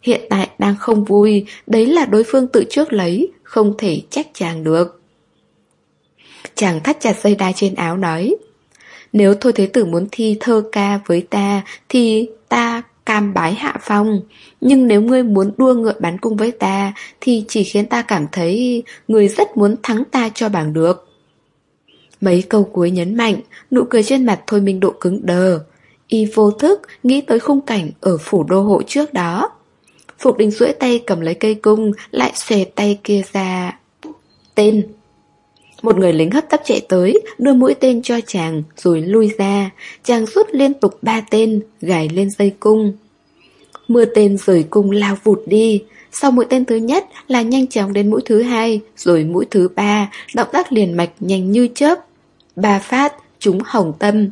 Hiện tại đang không vui, đấy là đối phương tự trước lấy, không thể trách chàng được. Chàng thắt chặt dây đai trên áo nói nếu Thôi Thế Tử muốn thi thơ ca với ta, Thì ta cam bái hạ phong. Nhưng nếu ngươi muốn đua ngựa bắn cung với ta, Thì chỉ khiến ta cảm thấy Ngươi rất muốn thắng ta cho bằng được. Mấy câu cuối nhấn mạnh, Nụ cười trên mặt Thôi Minh Độ cứng đờ. Y vô thức nghĩ tới khung cảnh Ở phủ đô hộ trước đó. Phục đình duỗi tay cầm lấy cây cung, Lại xòe tay kia ra. Tên một người lính hấp tấp chạy tới, đưa mũi tên cho chàng, rồi lui ra. Chàng rút liên tục ba tên, gài lên dây cung. Mưa tên rời cung lao vụt đi. Sau mũi tên thứ nhất là nhanh chóng đến mũi thứ hai, rồi mũi thứ ba, động tác liền mạch nhanh như chớp. Ba phát, trúng hồng tâm.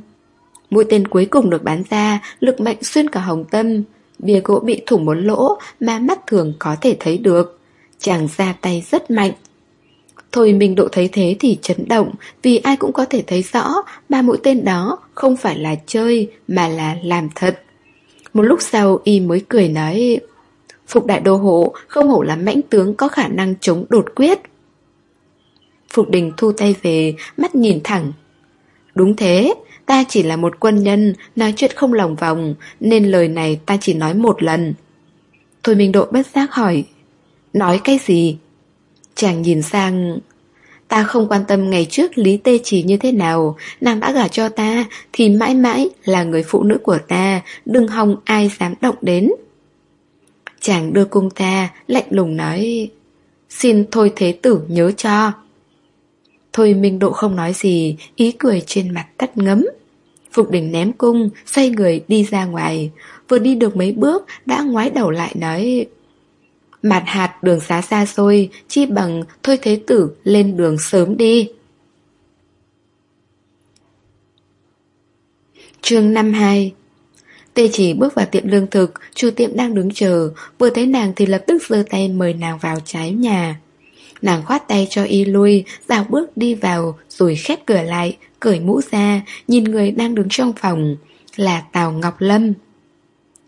Mũi tên cuối cùng được bắn ra, lực mạnh xuyên cả hồng tâm. Bìa gỗ bị thủng một lỗ mà mắt thường có thể thấy được. Chàng ra tay rất mạnh, Thôi mình độ thấy thế thì chấn động, Vì ai cũng có thể thấy rõ Ba mũi tên đó không phải là chơi Mà là làm thật. Một lúc sau, y mới cười nói, Phục đại đô hộ, Không hổ là mãnh tướng có khả năng chống đột quyết. Phục đình thu tay về, Mắt nhìn thẳng. Đúng thế, Ta chỉ là một quân nhân, Nói chuyện không lòng vòng, Nên lời này ta chỉ nói một lần. Thôi Minh Độ bất giác hỏi, Nói cái gì? Chàng nhìn sang. Ta không quan tâm ngày trước Lý Tê Chỉ như thế nào. Nàng đã gả cho ta, Thì mãi mãi là người phụ nữ của ta. Đừng hòng ai dám động đến. Chàng đưa cung ta, Lạnh lùng nói, Xin thôi thế tử, nhớ cho. Thôi Minh Độ không nói gì, Ý cười trên mặt tắt ngấm. Phục đỉnh ném cung, Xoay người đi ra ngoài. Vừa đi được mấy bước, Đã ngoái đầu lại nói mạt hạt đường xá xa xôi, chi bằng thôi thế tử lên đường sớm đi. chương 52 Tê chỉ bước vào tiệm lương thực, chủ tiệm đang đứng chờ, vừa thấy nàng thì lập tức giơ tay mời nàng vào trái nhà. Nàng khoát tay cho y lui, dạo bước đi vào, rồi khép cửa lại, cởi mũ ra, nhìn người đang đứng trong phòng, là Tào Ngọc Lâm.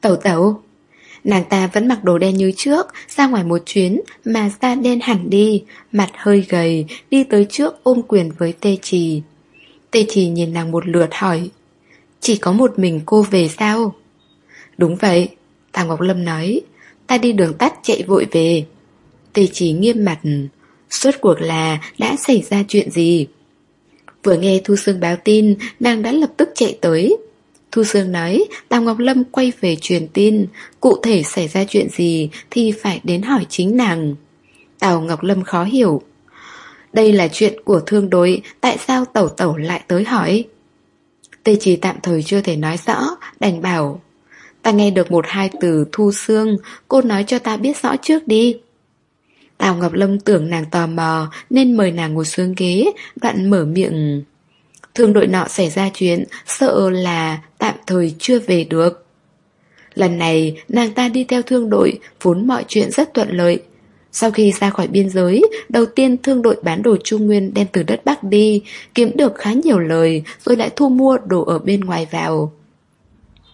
Tẩu tẩu, Nàng ta vẫn mặc đồ đen như trước, ra ngoài một chuyến mà da đen hẳn đi, mặt hơi gầy, đi tới trước ôm quyền với Tê Trì. Tê Trì nhìn nàng một lượt hỏi, chỉ có một mình cô về sao? Đúng vậy, Tà Ngọc Lâm nói, ta đi đường tắt chạy vội về. Tê Trì nghiêm mặt, suốt cuộc là đã xảy ra chuyện gì? Vừa nghe Thu Sương báo tin, nàng đã lập tức chạy tới, Thu Sương nói, Tào Ngọc Lâm quay về truyền tin, cụ thể xảy ra chuyện gì thì phải đến hỏi chính nàng. Tào Ngọc Lâm khó hiểu. Đây là chuyện của thương đối, tại sao Tẩu Tẩu lại tới hỏi? Tê chỉ tạm thời chưa thể nói rõ, đành bảo. Ta nghe được một hai từ Thu Sương, cô nói cho ta biết rõ trước đi. Tào Ngọc Lâm tưởng nàng tò mò nên mời nàng ngồi xuống ghế, đoạn mở miệng... Thương đội nọ xảy ra chuyện, sợ là tạm thời chưa về được. Lần này, nàng ta đi theo thương đội, vốn mọi chuyện rất thuận lợi. Sau khi ra khỏi biên giới, đầu tiên thương đội bán đồ Trung Nguyên đem từ đất Bắc đi, kiếm được khá nhiều lời, rồi lại thu mua đồ ở bên ngoài vào.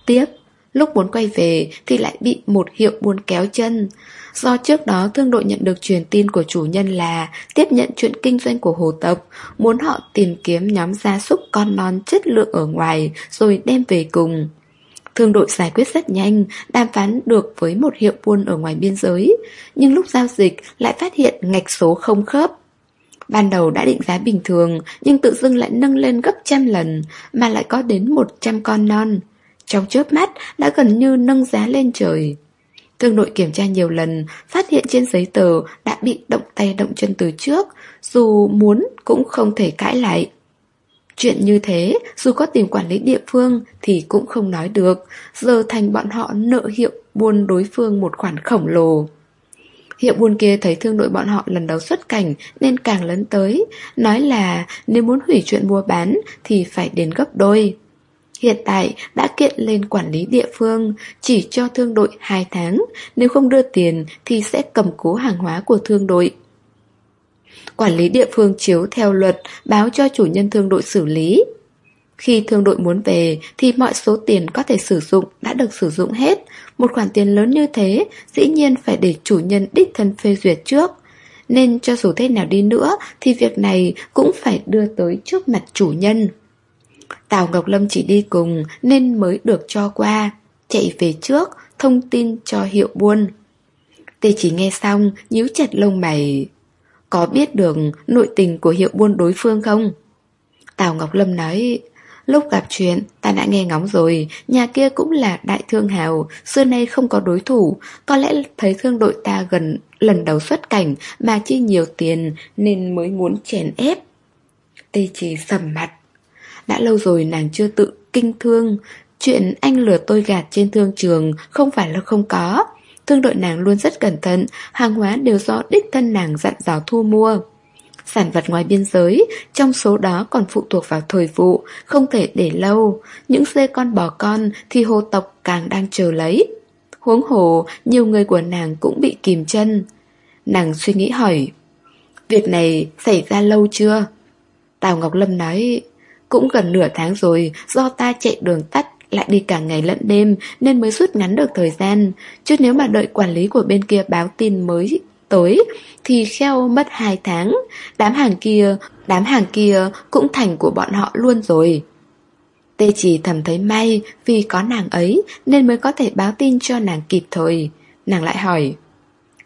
Tiếp, lúc muốn quay về thì lại bị một hiệu buôn kéo chân. Do trước đó thương đội nhận được truyền tin của chủ nhân là tiếp nhận chuyện kinh doanh của hồ tộc, muốn họ tìm kiếm nhóm gia súc con non chất lượng ở ngoài rồi đem về cùng. Thương đội giải quyết rất nhanh, đàm phán được với một hiệu buôn ở ngoài biên giới, nhưng lúc giao dịch lại phát hiện ngạch số không khớp. Ban đầu đã định giá bình thường, nhưng tự dưng lại nâng lên gấp trăm lần, mà lại có đến 100 con non. Trong chớp mắt đã gần như nâng giá lên trời. Thương đội kiểm tra nhiều lần, phát hiện trên giấy tờ đã bị động tay động chân từ trước, dù muốn cũng không thể cãi lại. Chuyện như thế, dù có tìm quản lý địa phương thì cũng không nói được, giờ thành bọn họ nợ hiệu buôn đối phương một khoản khổng lồ. Hiệu buôn kia thấy thương đội bọn họ lần đầu xuất cảnh nên càng lấn tới, nói là nếu muốn hủy chuyện mua bán thì phải đến gấp đôi. Hiện tại đã kiện lên quản lý địa phương, chỉ cho thương đội 2 tháng, nếu không đưa tiền thì sẽ cầm cố hàng hóa của thương đội. Quản lý địa phương chiếu theo luật báo cho chủ nhân thương đội xử lý. Khi thương đội muốn về thì mọi số tiền có thể sử dụng đã được sử dụng hết. Một khoản tiền lớn như thế dĩ nhiên phải để chủ nhân đích thân phê duyệt trước. Nên cho dù thế nào đi nữa thì việc này cũng phải đưa tới trước mặt chủ nhân. Tào Ngọc Lâm chỉ đi cùng nên mới được cho qua. Chạy về trước, thông tin cho hiệu buôn. Tê chỉ nghe xong, nhíu chặt lông mày. Có biết được nội tình của hiệu buôn đối phương không? Tào Ngọc Lâm nói, lúc gặp chuyện ta đã nghe ngóng rồi, nhà kia cũng là đại thương hào, xưa nay không có đối thủ, có lẽ thấy thương đội ta gần lần đầu xuất cảnh mà chi nhiều tiền nên mới muốn chèn ép. Tê chỉ sầm mặt. Đã lâu rồi nàng chưa tự kinh thương, chuyện anh lừa tôi gạt trên thương trường không phải là không có. Thương đội nàng luôn rất cẩn thận, hàng hóa đều do đích thân nàng dặn dò thu mua. Sản vật ngoài biên giới, trong số đó còn phụ thuộc vào thời vụ, không thể để lâu. Những dê con bò con thì hồ tộc càng đang chờ lấy. Huống hồ, nhiều người của nàng cũng bị kìm chân. Nàng suy nghĩ hỏi, việc này xảy ra lâu chưa? Tào Ngọc Lâm nói, cũng gần nửa tháng rồi, do ta chạy đường tắt lại đi cả ngày lẫn đêm nên mới rút ngắn được thời gian. Chứ nếu mà đợi quản lý của bên kia báo tin mới tới thì kheo mất 2 tháng. Đám hàng kia, đám hàng kia cũng thành của bọn họ luôn rồi. Tê chỉ thầm thấy may vì có nàng ấy nên mới có thể báo tin cho nàng kịp thời. Nàng lại hỏi,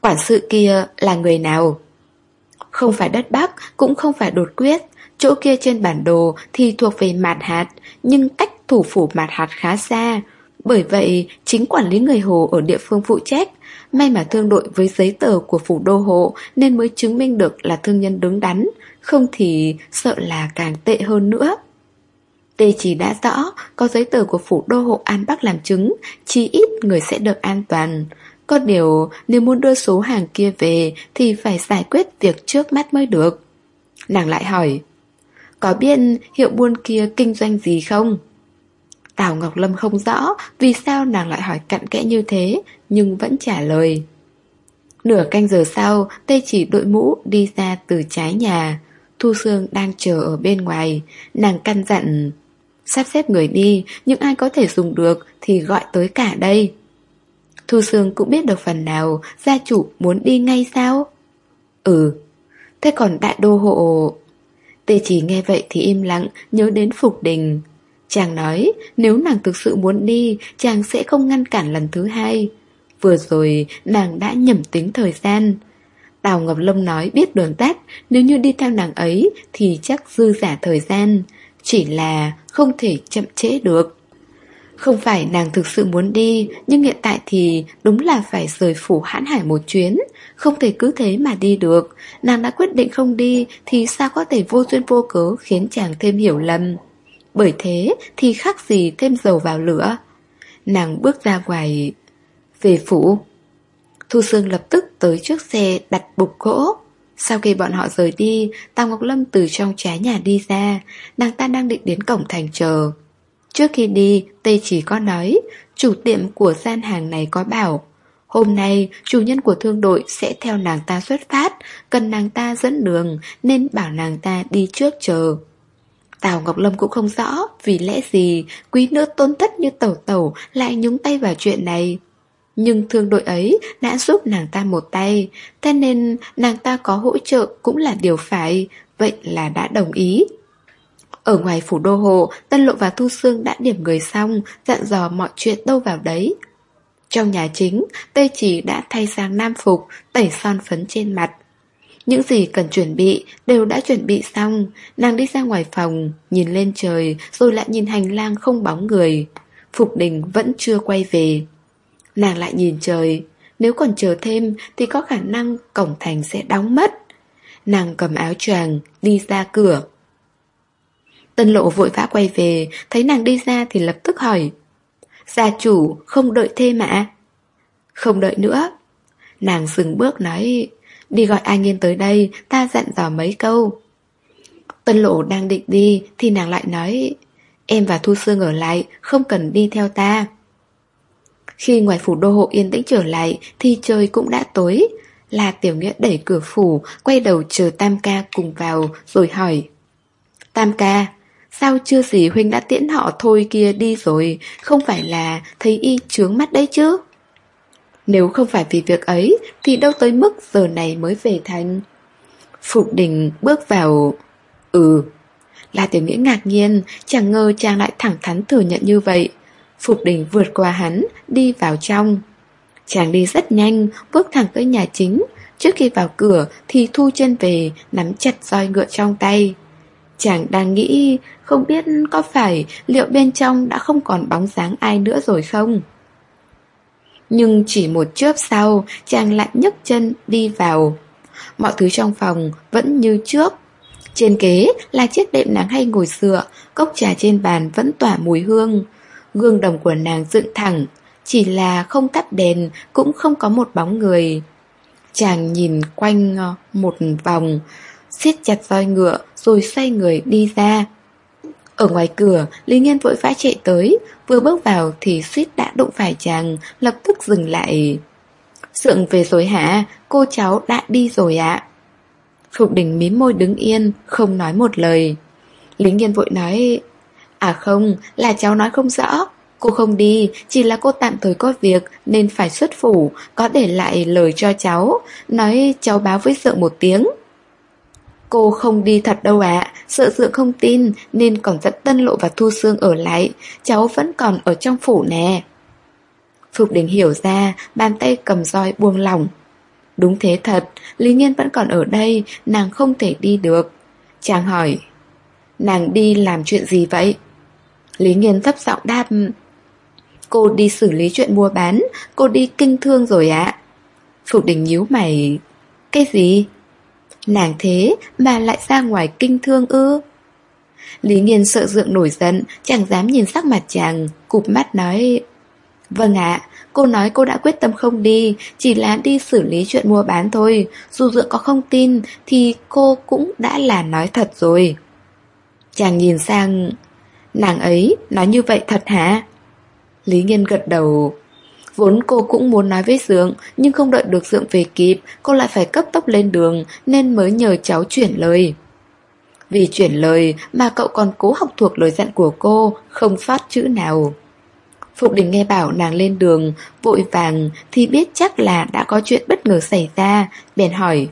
quản sự kia là người nào? Không phải đất Bắc, cũng không phải đột quyết. Chỗ kia trên bản đồ thì thuộc về mạt hạt, nhưng cách thủ phủ mạt hạt khá xa. Bởi vậy, chính quản lý người Hồ ở địa phương phụ trách. May mà thương đội với giấy tờ của phủ đô hộ nên mới chứng minh được là thương nhân đứng đắn, không thì sợ là càng tệ hơn nữa. Tê chỉ đã rõ, có giấy tờ của phủ đô hộ An Bắc làm chứng, chi ít người sẽ được an toàn. Có điều, nếu muốn đưa số hàng kia về thì phải giải quyết việc trước mắt mới được. Nàng lại hỏi, có biết hiệu buôn kia kinh doanh gì không? Tào Ngọc Lâm không rõ vì sao nàng lại hỏi cặn kẽ như thế, nhưng vẫn trả lời. Nửa canh giờ sau, Tây chỉ đội mũ đi ra từ trái nhà. Thu Sương đang chờ ở bên ngoài, nàng căn dặn. Sắp xếp người đi, những ai có thể dùng được thì gọi tới cả đây. Thu Sương cũng biết được phần nào, gia chủ muốn đi ngay sao? Ừ, thế còn đại đô hộ... Tê chỉ nghe vậy thì im lặng, nhớ đến Phục Đình. Chàng nói, nếu nàng thực sự muốn đi, chàng sẽ không ngăn cản lần thứ hai. Vừa rồi, nàng đã nhầm tính thời gian. Tào Ngọc Lâm nói biết đường tắt, nếu như đi theo nàng ấy thì chắc dư giả thời gian. Chỉ là không thể chậm trễ được. Không phải nàng thực sự muốn đi, nhưng hiện tại thì đúng là phải rời phủ hãn hải một chuyến, không thể cứ thế mà đi được. Nàng đã quyết định không đi thì sao có thể vô duyên vô cớ khiến chàng thêm hiểu lầm. Bởi thế thì khác gì thêm dầu vào lửa. Nàng bước ra ngoài về phủ. Thu Sương lập tức tới trước xe đặt bục gỗ. Sau khi bọn họ rời đi, Tào Ngọc Lâm từ trong trái nhà đi ra, nàng ta đang định đến cổng thành chờ. Trước khi đi, Tây chỉ có nói, chủ tiệm của gian hàng này có bảo, hôm nay chủ nhân của thương đội sẽ theo nàng ta xuất phát, cần nàng ta dẫn đường nên bảo nàng ta đi trước chờ. Tào Ngọc Lâm cũng không rõ vì lẽ gì quý nữ tôn thất như tẩu tẩu lại nhúng tay vào chuyện này. Nhưng thương đội ấy đã giúp nàng ta một tay, thế nên nàng ta có hỗ trợ cũng là điều phải, vậy là đã đồng ý. Ở ngoài phủ đô hộ, Tân Lộ và Thu Sương đã điểm người xong, dặn dò mọi chuyện đâu vào đấy. Trong nhà chính, Tây Chỉ đã thay sang nam phục, tẩy son phấn trên mặt. Những gì cần chuẩn bị đều đã chuẩn bị xong. Nàng đi ra ngoài phòng Nhìn lên trời Rồi lại nhìn hành lang không bóng người. Phục đình vẫn chưa quay về. Nàng lại nhìn trời. Nếu còn chờ thêm Thì có khả năng cổng thành sẽ đóng mất. Nàng cầm áo choàng Đi ra cửa. Tân lộ vội vã quay về, Thấy nàng đi ra thì lập tức hỏi, Gia chủ không đợi thêm ạ? Không đợi nữa. Nàng dừng bước nói, Đi gọi ai nghiên tới đây, Ta dặn dò mấy câu. Tân lộ đang định đi Thì nàng lại nói, Em và Thu Sương ở lại, Không cần đi theo ta. Khi ngoài phủ đô hộ yên tĩnh trở lại Thì trời cũng đã tối là Tiểu Nghĩa đẩy cửa phủ, Quay đầu chờ Tam ca cùng vào Rồi hỏi, Tam ca Sao chưa gì huynh đã tiễn họ thôi kia đi rồi? Không phải là thấy y trướng mắt đấy chứ? Nếu không phải vì việc ấy, Thì đâu tới mức giờ này mới về thành? Phục đình bước vào. Ừ. La Tiểu Nghĩa ngạc nhiên, Chẳng ngờ chàng lại thẳng thắn thừa nhận như vậy. Phục đình vượt qua hắn, Đi vào trong. Chàng đi rất nhanh, Bước thẳng tới nhà chính. Trước khi vào cửa, thì thu chân về, Nắm chặt roi ngựa trong tay. Chàng đang nghĩ Không biết có phải liệu bên trong đã không còn bóng dáng ai nữa rồi không. Nhưng chỉ một chớp sau, Chàng lại nhấc chân đi vào. Mọi thứ trong phòng vẫn như trước. Trên kế là chiếc đệm nàng hay ngồi dựa, Cốc trà trên bàn vẫn tỏa mùi hương. Gương đồng của nàng dựng thẳng, Chỉ là không tắt đèn, Cũng không có một bóng người. Chàng nhìn quanh ờ, một vòng, siết chặt roi ngựa rồi xoay người đi ra ở ngoài cửa, Lý Nghiên vội vã chạy tới, vừa bước vào thì suýt đã đụng phải chàng, lập tức dừng lại. Sượng về rồi hả? Cô cháu đã đi rồi ạ. Phục đình mím môi đứng yên, không nói một lời. Lý Nghiên vội nói, à không, là cháu nói không rõ. Cô không đi, chỉ là cô tạm thời có việc nên phải xuất phủ, có để lại lời cho cháu, nói cháu báo với sợ một tiếng. Cô không đi thật đâu ạ, sợ dượng không tin nên còn dẫn Tân Lộ và Thu Sương ở lại, cháu vẫn còn ở trong phủ nè. Phục Đình hiểu ra, bàn tay cầm roi buông lỏng. Đúng thế thật, Lý Nhiên vẫn còn ở đây, nàng không thể đi được. Chàng hỏi, nàng đi làm chuyện gì vậy? Lý Nhiên thấp giọng đáp, cô đi xử lý chuyện mua bán, cô đi kinh thương rồi ạ. Phục Đình nhíu mày, cái gì? Nàng thế mà lại ra ngoài kinh thương ư? Lý Nghiên sợ dượng nổi giận Chẳng dám nhìn sắc mặt chàng Cụp mắt nói Vâng ạ, cô nói cô đã quyết tâm không đi Chỉ là đi xử lý chuyện mua bán thôi. Dù dượng có không tin Thì cô cũng đã là nói thật rồi. Chàng nhìn sang Nàng ấy nói như vậy thật hả? Lý Nghiên gật đầu Vốn cô cũng muốn nói với Dượng Nhưng không đợi được Dượng về kịp, Cô lại phải cấp tốc lên đường, Nên mới nhờ cháu chuyển lời Vì chuyển lời mà cậu còn cố học thuộc lời dặn của cô, Không phát chữ nào Phục đình nghe bảo nàng lên đường, Vội vàng thì biết chắc là đã có chuyện bất ngờ xảy ra, Bèn hỏi,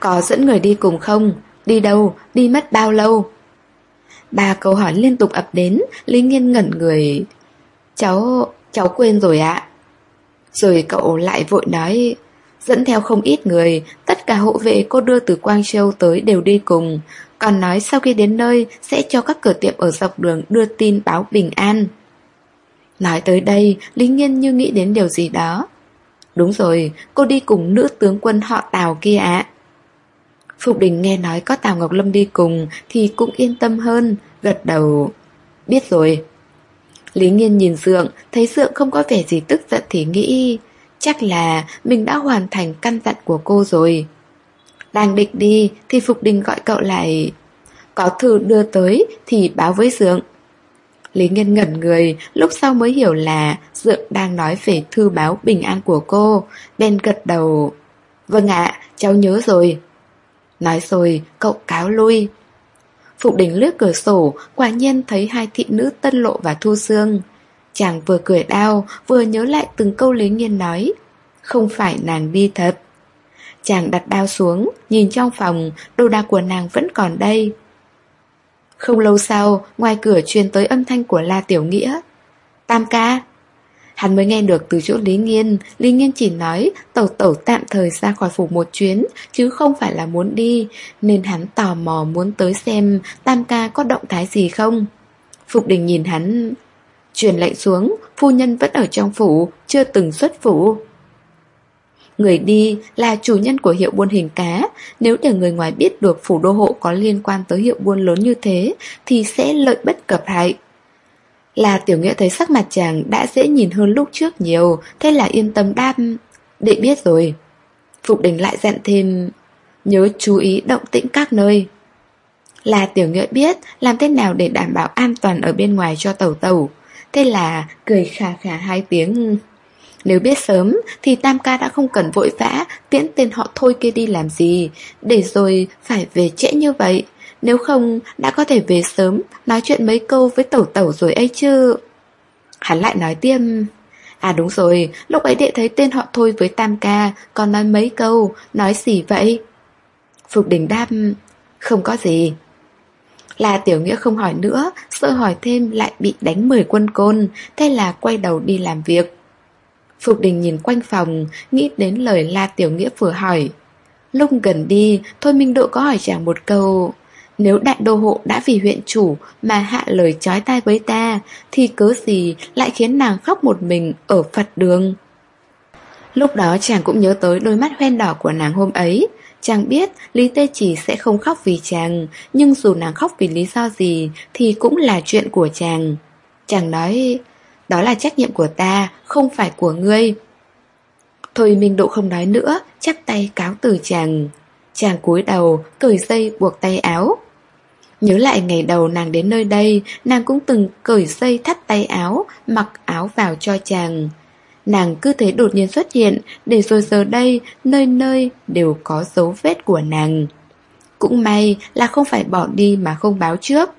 Có dẫn người đi cùng không? Đi đâu? Đi mất bao lâu? Ba câu hỏi liên tục ập đến, Lý Nghiên ngẩn người, Cháu... cháu quên rồi ạ rồi cậu lại vội nói, Dẫn theo không ít người, Tất cả hộ vệ cô đưa từ Quang Châu tới đều đi cùng. Còn nói sau khi đến nơi, Sẽ cho các cửa tiệm ở dọc đường đưa tin báo bình an. Nói tới đây, Lý Nghiên như nghĩ đến điều gì đó. Đúng rồi, Cô đi cùng nữ tướng quân họ Tào kia ạ. Phục Đình nghe nói có Tào Ngọc Lâm đi cùng Thì cũng yên tâm hơn, Gật đầu. Biết rồi Lý Nghiên nhìn Dượng, thấy Dượng không có vẻ gì tức giận thì nghĩ Chắc là mình đã hoàn thành căn dặn của cô rồi. Đang định đi thì Phục Đình gọi cậu lại Có thư đưa tới thì báo với Dượng. Lý Nghiên ngẩn người, lúc sau mới hiểu là Dượng đang nói về thư báo bình an của cô Bên gật đầu. Vâng ạ, cháu nhớ rồi. Nói rồi, cậu cáo lui. Phục đình lướt cửa sổ, quả nhiên thấy hai thị nữ tân lộ và thu xương. Chàng vừa cười đau, vừa nhớ lại từng câu Lý Nghiên nói. Không phải nàng đi thật. Chàng đặt đao xuống, nhìn trong phòng, đồ đạc của nàng vẫn còn đây. Không lâu sau, ngoài cửa truyền tới âm thanh của La Tiểu Nghĩa. Tam ca. Hắn mới nghe được từ chỗ Lý Nghiên, Lý Nghiên chỉ nói tẩu tẩu tạm thời ra khỏi phủ một chuyến, chứ không phải là muốn đi, nên hắn tò mò muốn tới xem Tam ca có động thái gì không. Phục đình nhìn hắn, truyền lệnh xuống, phu nhân vẫn ở trong phủ, chưa từng xuất phủ. Người đi là chủ nhân của hiệu buôn hình cá Nếu để người ngoài biết được phủ đô hộ có liên quan tới hiệu buôn lớn như thế Thì sẽ lợi bất cập hại là tiểu nghĩa thấy sắc mặt chàng đã dễ nhìn hơn lúc trước nhiều Thế là yên tâm đam Đệ biết rồi Phục đình lại dặn thêm Nhớ chú ý động tĩnh các nơi Là tiểu nghĩa biết Làm thế nào để đảm bảo an toàn ở bên ngoài cho tàu tàu Thế là cười khà khà hai tiếng nếu biết sớm thì Tam ca đã không cần vội vã tiễn tên họ thôi kia đi làm gì, để rồi phải về trễ như vậy. Nếu không, đã có thể về sớm, nói chuyện mấy câu với tẩu tẩu rồi ấy chứ. Hắn lại nói tiêm. À đúng rồi, lúc ấy đệ thấy tên họ thôi với Tam ca, còn nói mấy câu, nói gì vậy? Phục đình đáp, không có gì. Là tiểu nghĩa không hỏi nữa, sợ hỏi thêm lại bị đánh mười quân côn, thế là quay đầu đi làm việc. Phục đình nhìn quanh phòng, nghĩ đến lời La Tiểu Nghĩa vừa hỏi. Lúc gần đi, Thôi Minh Độ có hỏi chàng một câu. Nếu đại đô hộ đã vì huyện chủ mà hạ lời chói tai với ta, thì cớ gì lại khiến nàng khóc một mình ở Phật đường? Lúc đó chàng cũng nhớ tới đôi mắt hoen đỏ của nàng hôm ấy. Chàng biết Lý Tê Chỉ sẽ không khóc vì chàng, nhưng dù nàng khóc vì lý do gì thì cũng là chuyện của chàng. Chàng nói, đó là trách nhiệm của ta, không phải của ngươi Thôi Minh Độ không nói nữa Chắp tay cáo từ chàng Chàng cúi đầu, cởi dây buộc tay áo Nhớ lại ngày đầu nàng đến nơi đây Nàng cũng từng cởi dây thắt tay áo Mặc áo vào cho chàng Nàng cứ thế đột nhiên xuất hiện Để rồi giờ đây Nơi nơi đều có dấu vết của nàng Cũng may là không phải bỏ đi mà không báo trước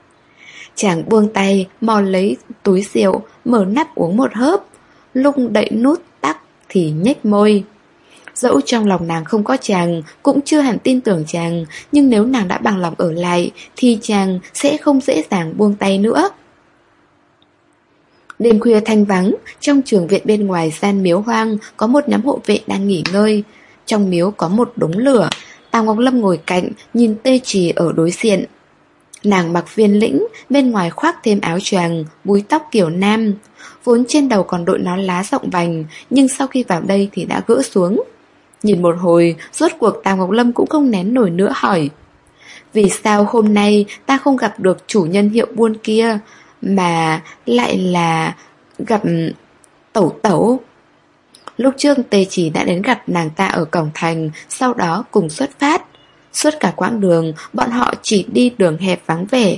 Chàng buông tay, mò lấy túi rượu, mở nắp uống một hớp. Lúc đậy nút tắc thì nhếch môi. Dẫu trong lòng nàng không có chàng, cũng chưa hẳn tin tưởng chàng, nhưng nếu nàng đã bằng lòng ở lại, thì chàng sẽ không dễ dàng buông tay nữa. Đêm khuya thanh vắng, trong trường viện bên ngoài gian miếu hoang có một nhóm hộ vệ đang nghỉ ngơi. Trong miếu có một đống lửa, Tào Ngọc Lâm ngồi cạnh, nhìn tê trì ở đối diện. Nàng mặc viên lĩnh, bên ngoài khoác thêm áo choàng, búi tóc kiểu nam. Vốn trên đầu còn đội nón lá rộng vành, nhưng sau khi vào đây thì đã gỡ xuống. Nhìn một hồi, rốt cuộc Tào Ngọc Lâm cũng không nén nổi nữa hỏi. Vì sao hôm nay ta không gặp được chủ nhân hiệu buôn kia, mà lại là gặp tẩu tẩu? Lúc trước Tề chỉ đã đến gặp nàng ta ở cổng thành, sau đó cùng xuất phát. Suốt cả quãng đường, bọn họ chỉ đi đường hẹp vắng vẻ.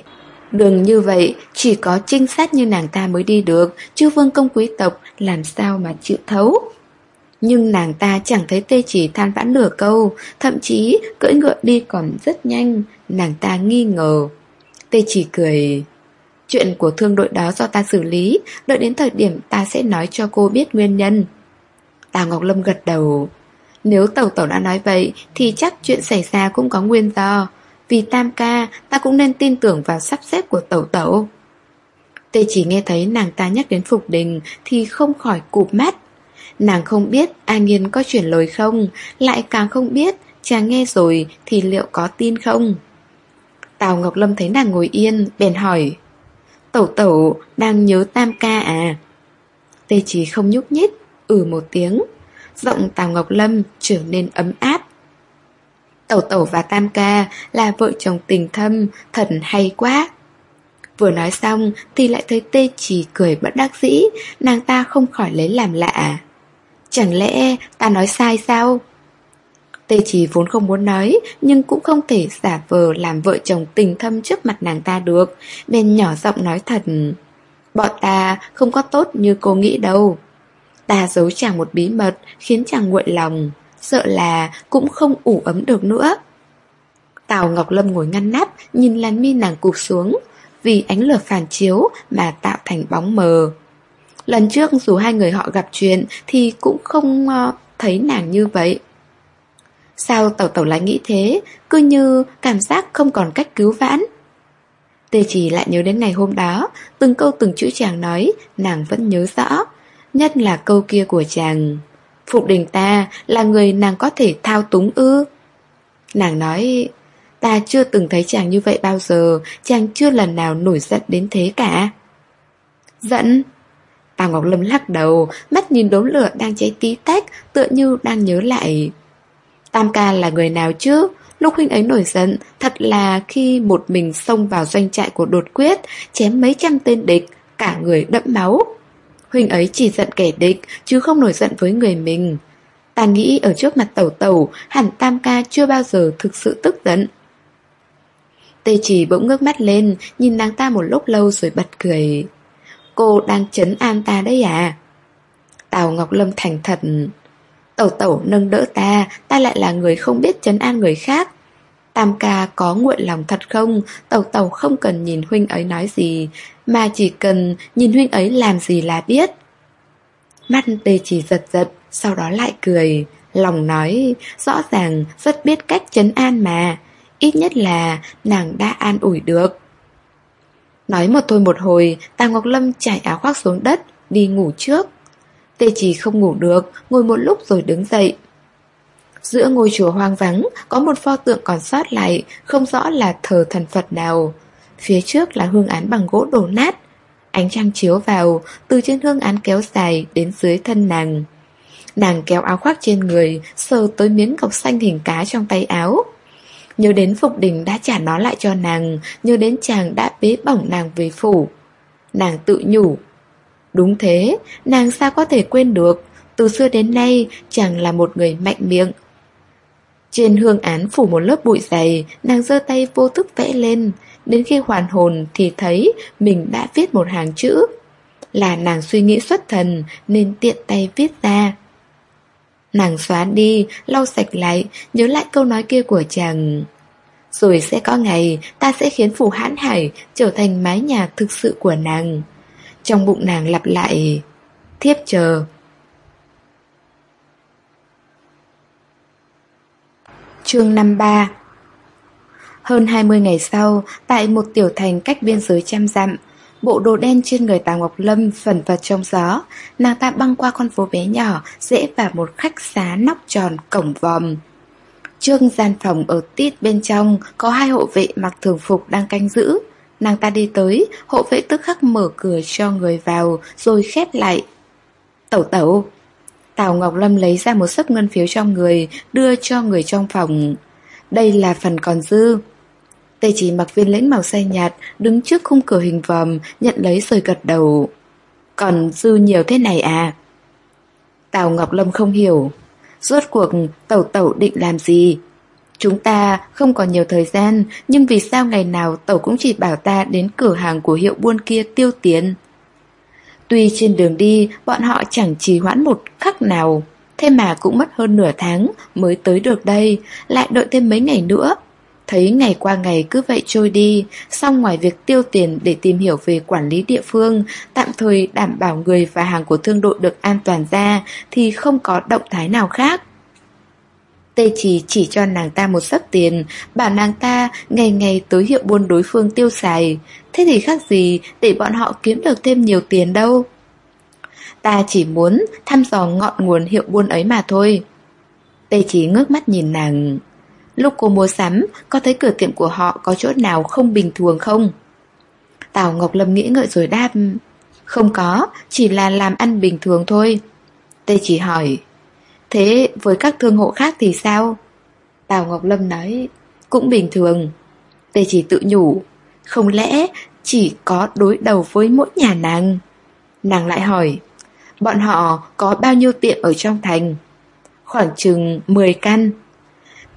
Đường như vậy, chỉ có trinh sát như nàng ta mới đi được, chứ vương công quý tộc làm sao mà chịu thấu. Nhưng nàng ta chẳng thấy tê chỉ than vãn nửa câu, thậm chí cưỡi ngựa đi còn rất nhanh, nàng ta nghi ngờ. Tê chỉ cười... Chuyện của thương đội đó do ta xử lý, đợi đến thời điểm ta sẽ nói cho cô biết nguyên nhân. Tào Ngọc Lâm gật đầu. Nếu Tẩu Tẩu đã nói vậy Thì chắc chuyện xảy ra cũng có nguyên do Vì tam ca ta cũng nên tin tưởng vào sắp xếp của Tẩu Tẩu Tê chỉ nghe thấy nàng ta nhắc đến Phục Đình Thì không khỏi cụp mắt Nàng không biết An Nhiên có chuyển lời không Lại càng không biết Chàng nghe rồi thì liệu có tin không Tào Ngọc Lâm thấy nàng ngồi yên Bèn hỏi Tẩu tẩu đang nhớ tam ca à Tê chỉ không nhúc nhích Ừ một tiếng giọng Tào Ngọc Lâm trở nên ấm áp. Tẩu Tẩu và Tam Ca là vợ chồng tình thâm, thật hay quá. Vừa nói xong thì lại thấy tê chỉ cười bất đắc dĩ, nàng ta không khỏi lấy làm lạ. À? Chẳng lẽ ta nói sai sao? Tê chỉ vốn không muốn nói, nhưng cũng không thể giả vờ làm vợ chồng tình thâm trước mặt nàng ta được, nên nhỏ giọng nói thật. Bọn ta không có tốt như cô nghĩ đâu. Ta giấu chàng một bí mật khiến chàng nguội lòng Sợ là cũng không ủ ấm được nữa Tào Tào Ngọc Lâm ngồi ngăn nắp, nhìn làn mi nàng cụp xuống, vì ánh lửa phản chiếu mà tạo thành bóng mờ. Lần trước dù hai người họ gặp chuyện thì cũng không uh, thấy nàng như vậy. Sao tẩu tẩu lại nghĩ thế, cứ như cảm giác không còn cách cứu vãn. Tê chỉ lại nhớ đến ngày hôm đó, từng câu từng chữ chàng nói, nàng vẫn nhớ rõ. Nhất là câu kia của chàng. Phục đình ta là người nàng có thể thao túng ư. Nàng nói, ta chưa từng thấy chàng như vậy bao giờ, chàng chưa lần nào nổi giận đến thế cả. Giận? Tào Ngọc Lâm lắc đầu, mắt nhìn đốm lửa đang cháy tí tách, tựa như đang nhớ lại. Tam ca là người nào chứ? Lúc huynh ấy nổi giận, thật là khi một mình xông vào doanh trại của đột quyết, chém mấy trăm tên địch, cả người đẫm máu. Huynh ấy chỉ giận kẻ địch, chứ không nổi giận với người mình. Ta nghĩ ở trước mặt tẩu tẩu, hẳn tam ca chưa bao giờ thực sự tức giận. Tê chỉ bỗng ngước mắt lên, nhìn nàng ta một lúc lâu rồi bật cười. Cô đang chấn an ta đấy à? Tào Ngọc Lâm thành thật. Tẩu tẩu nâng đỡ ta, ta lại là người không biết chấn an người khác. Tam ca có nguội lòng thật không, tẩu tẩu không cần nhìn huynh ấy nói gì, mà chỉ cần nhìn huynh ấy làm gì là biết. Mắt tê chỉ giật giật, sau đó lại cười, lòng nói, rõ ràng rất biết cách chấn an mà, ít nhất là nàng đã an ủi được. Nói một thôi một hồi, Tà Ngọc Lâm trải áo khoác xuống đất, đi ngủ trước. Tê chỉ không ngủ được, ngồi một lúc rồi đứng dậy. Giữa ngôi chùa hoang vắng, có một pho tượng còn sót lại, không rõ là thờ thần Phật nào. Phía trước là hương án bằng gỗ đổ nát. Ánh trăng chiếu vào, từ trên hương án kéo dài đến dưới thân nàng. Nàng kéo áo khoác trên người, sờ tới miếng ngọc xanh hình cá trong tay áo. Nhớ đến Phục Đình đã trả nó lại cho nàng Nhớ đến chàng đã bế bỏng nàng về phủ. Nàng tự nhủ Đúng thế, nàng sao có thể quên được? Từ xưa đến nay chàng là một người mạnh miệng. Trên hương án phủ một lớp bụi dày Nàng giơ tay vô thức vẽ lên. Đến khi hoàn hồn thì thấy Mình đã viết một hàng chữ. Là nàng suy nghĩ xuất thần Nên tiện tay viết ra. Nàng xóa đi, lau sạch lại, nhớ lại câu nói kia của chàng. Rồi sẽ có ngày ta sẽ khiến phủ hãn hải trở thành mái nhà thực sự của nàng. Trong bụng nàng lặp lại, thiếp chờ. Chương 53 Hơn 20 ngày sau, tại một tiểu thành cách biên giới trăm dặm, Bộ đồ đen trên người Tà Ngọc Lâm phần vật trong gió. Nàng ta băng qua con phố bé nhỏ, Dễ vào một khách xá nóc tròn, cổng vòm. Trương gian phòng ở tít bên trong, Có hai hộ vệ mặc thường phục đang canh giữ. Nàng ta đi tới, Hộ vệ tức khắc mở cửa cho người vào, Rồi khép lại. Tẩu tẩu. Tào Ngọc Lâm lấy ra một sấp ngân phiếu trong người, Đưa cho người trong phòng. Đây là phần còn dư tay chỉ mặc viên lĩnh màu xanh nhạt, đứng trước khung cửa hình vòm, nhận lấy rồi gật đầu. Còn dư nhiều thế này à? Tào Ngọc Lâm không hiểu. Rốt cuộc tẩu tẩu định làm gì? Chúng ta không còn nhiều thời gian, nhưng vì sao ngày nào tẩu cũng chỉ bảo ta đến cửa hàng của hiệu buôn kia tiêu tiền? Tuy trên đường đi, bọn họ chẳng trì hoãn một khắc nào, thế mà cũng mất hơn nửa tháng mới tới được đây, lại đợi thêm mấy ngày nữa. Thấy ngày qua ngày cứ vậy trôi đi, xong ngoài việc tiêu tiền để tìm hiểu về quản lý địa phương, tạm thời đảm bảo người và hàng của thương đội được an toàn ra, thì không có động thái nào khác. Tê chỉ chỉ cho nàng ta một sấp tiền, bảo nàng ta ngày ngày tới hiệu buôn đối phương tiêu xài. Thế thì khác gì để bọn họ kiếm được thêm nhiều tiền đâu. Ta chỉ muốn thăm dò ngọn nguồn hiệu buôn ấy mà thôi. Tê chỉ ngước mắt nhìn nàng. Lúc cô mua sắm, có thấy cửa tiệm của họ có chỗ nào không bình thường không? Tào Ngọc Lâm nghĩ ngợi rồi đáp Không có, chỉ là làm ăn bình thường thôi Tê chỉ hỏi Thế với các thương hộ khác thì sao? Tào Ngọc Lâm nói Cũng bình thường Tê chỉ tự nhủ Không lẽ chỉ có đối đầu với mỗi nhà nàng? Nàng lại hỏi Bọn họ có bao nhiêu tiệm ở trong thành? Khoảng chừng 10 căn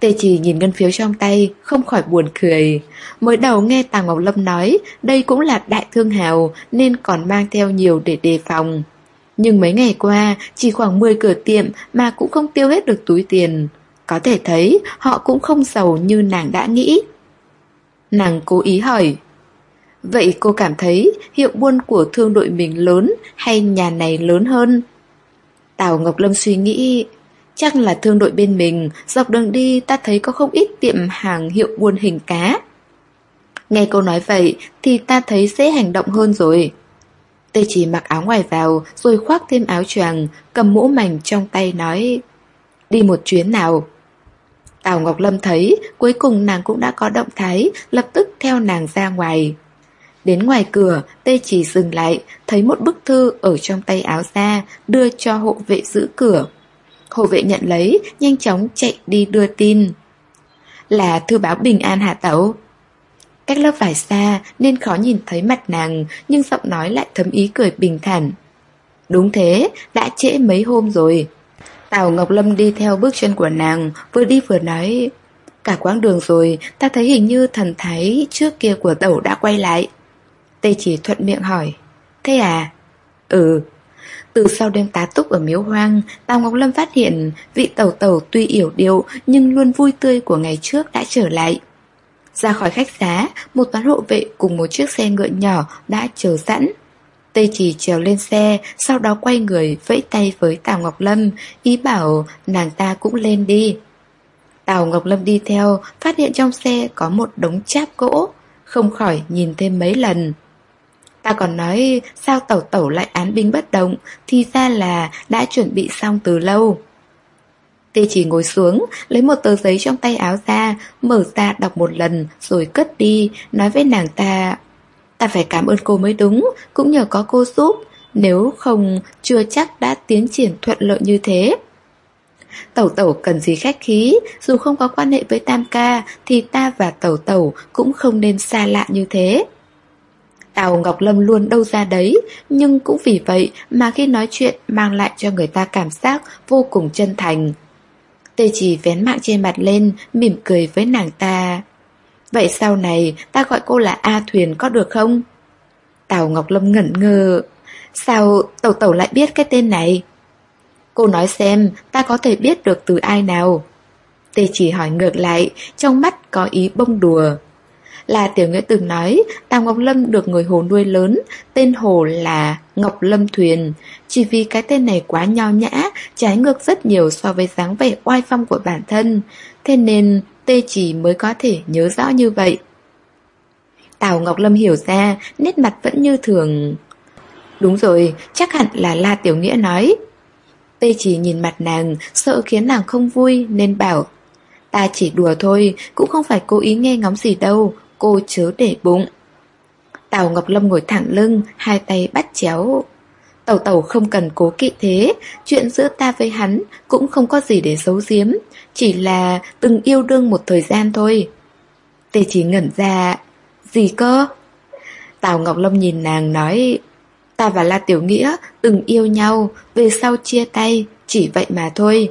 Tê chỉ nhìn ngân phiếu trong tay, không khỏi buồn cười. Mới đầu nghe Tàng Ngọc Lâm nói, đây cũng là đại thương hào, nên còn mang theo nhiều để đề phòng. Nhưng mấy ngày qua, chỉ khoảng 10 cửa tiệm mà cũng không tiêu hết được túi tiền. Có thể thấy, họ cũng không giàu như nàng đã nghĩ. Nàng cố ý hỏi Vậy cô cảm thấy hiệu buôn của thương đội mình lớn hay nhà này lớn hơn? Tào Ngọc Lâm suy nghĩ Chắc là thương đội bên mình Dọc đường đi ta thấy có không ít tiệm hàng hiệu buôn hình cá. Nghe cô nói vậy Thì ta thấy dễ hành động hơn rồi. Tê chỉ mặc áo ngoài vào Rồi khoác thêm áo choàng Cầm mũ mảnh trong tay nói Đi một chuyến nào. Tào Ngọc Lâm thấy Cuối cùng nàng cũng đã có động thái Lập tức theo nàng ra ngoài. Đến ngoài cửa, Tê chỉ dừng lại, thấy một bức thư ở trong tay áo ra, đưa cho hộ vệ giữ cửa. Hồ vệ nhận lấy, nhanh chóng chạy đi đưa tin. Là thư báo bình an hạ tẩu. Cách lớp vải xa nên khó nhìn thấy mặt nàng, nhưng giọng nói lại thấm ý cười bình thản. Đúng thế, đã trễ mấy hôm rồi. Tào Ngọc Lâm đi theo bước chân của nàng, vừa đi vừa nói Cả quãng đường rồi, ta thấy hình như thần thái trước kia của tẩu đã quay lại Tê chỉ thuận miệng hỏi Thế à? Ừ từ sau đêm tá túc ở miếu hoang, Tào Ngọc Lâm phát hiện Vị tẩu tẩu tuy yểu điệu Nhưng luôn vui tươi của ngày trước đã trở lại. Ra khỏi khách xá, Một toán hộ vệ cùng một chiếc xe ngựa nhỏ Đã chờ sẵn. Tê chỉ trèo lên xe, Sau đó quay người vẫy tay với Tào Ngọc Lâm, Ý bảo nàng ta cũng lên đi. Tào Ngọc Lâm đi theo, Phát hiện trong xe có một đống cháp gỗ, Không khỏi nhìn thêm mấy lần. Ta còn nói, sao tẩu tẩu lại án binh bất động, Thì ra là đã chuẩn bị xong từ lâu. Tê chỉ ngồi xuống, Lấy một tờ giấy trong tay áo ra, Mở ra đọc một lần, Rồi cất đi, Nói với nàng ta Ta phải cảm ơn cô mới đúng, Cũng nhờ có cô giúp, Nếu không chưa chắc đã tiến triển thuận lợi như thế. Tẩu tẩu cần gì khách khí, Dù không có quan hệ với Tam ca, Thì ta và tẩu tẩu cũng không nên xa lạ như thế. Tào Ngọc Lâm luôn đâu ra đấy, nhưng cũng vì vậy mà khi nói chuyện mang lại cho người ta cảm giác vô cùng chân thành. Tê chỉ vén mạng trên mặt lên, mỉm cười với nàng ta. Vậy sau này ta gọi cô là A Thuyền có được không? Tào Ngọc Lâm ngẩn ngơ. Sao Tẩu Tẩu lại biết cái tên này? Cô nói xem ta có thể biết được từ ai nào? Tê chỉ hỏi ngược lại, trong mắt có ý bông đùa. Là Tiểu Nghĩa từng nói, Tào Ngọc Lâm được người Hồ nuôi lớn, tên Hồ là Ngọc Lâm Thuyền. Chỉ vì cái tên này quá nho nhã, trái ngược rất nhiều so với dáng vẻ oai phong của bản thân. Thế nên Tê Chỉ mới có thể nhớ rõ như vậy. Tào Ngọc Lâm hiểu ra, nét mặt vẫn như thường. Đúng rồi, chắc hẳn là La Tiểu Nghĩa nói. Tê chỉ nhìn mặt nàng, sợ khiến nàng không vui nên bảo Ta chỉ đùa thôi, cũng không phải cố ý nghe ngóng gì đâu, cô chớ để bụng. Tào Ngọc Lâm ngồi thẳng lưng, hai tay bắt chéo. Tẩu tẩu không cần cố kỵ thế, chuyện giữa ta với hắn cũng không có gì để giấu giếm, chỉ là từng yêu đương một thời gian thôi. Tê chỉ ngẩn ra, gì cơ? Tào Ngọc Lâm nhìn nàng nói, ta và La Tiểu Nghĩa từng yêu nhau, về sau chia tay, chỉ vậy mà thôi.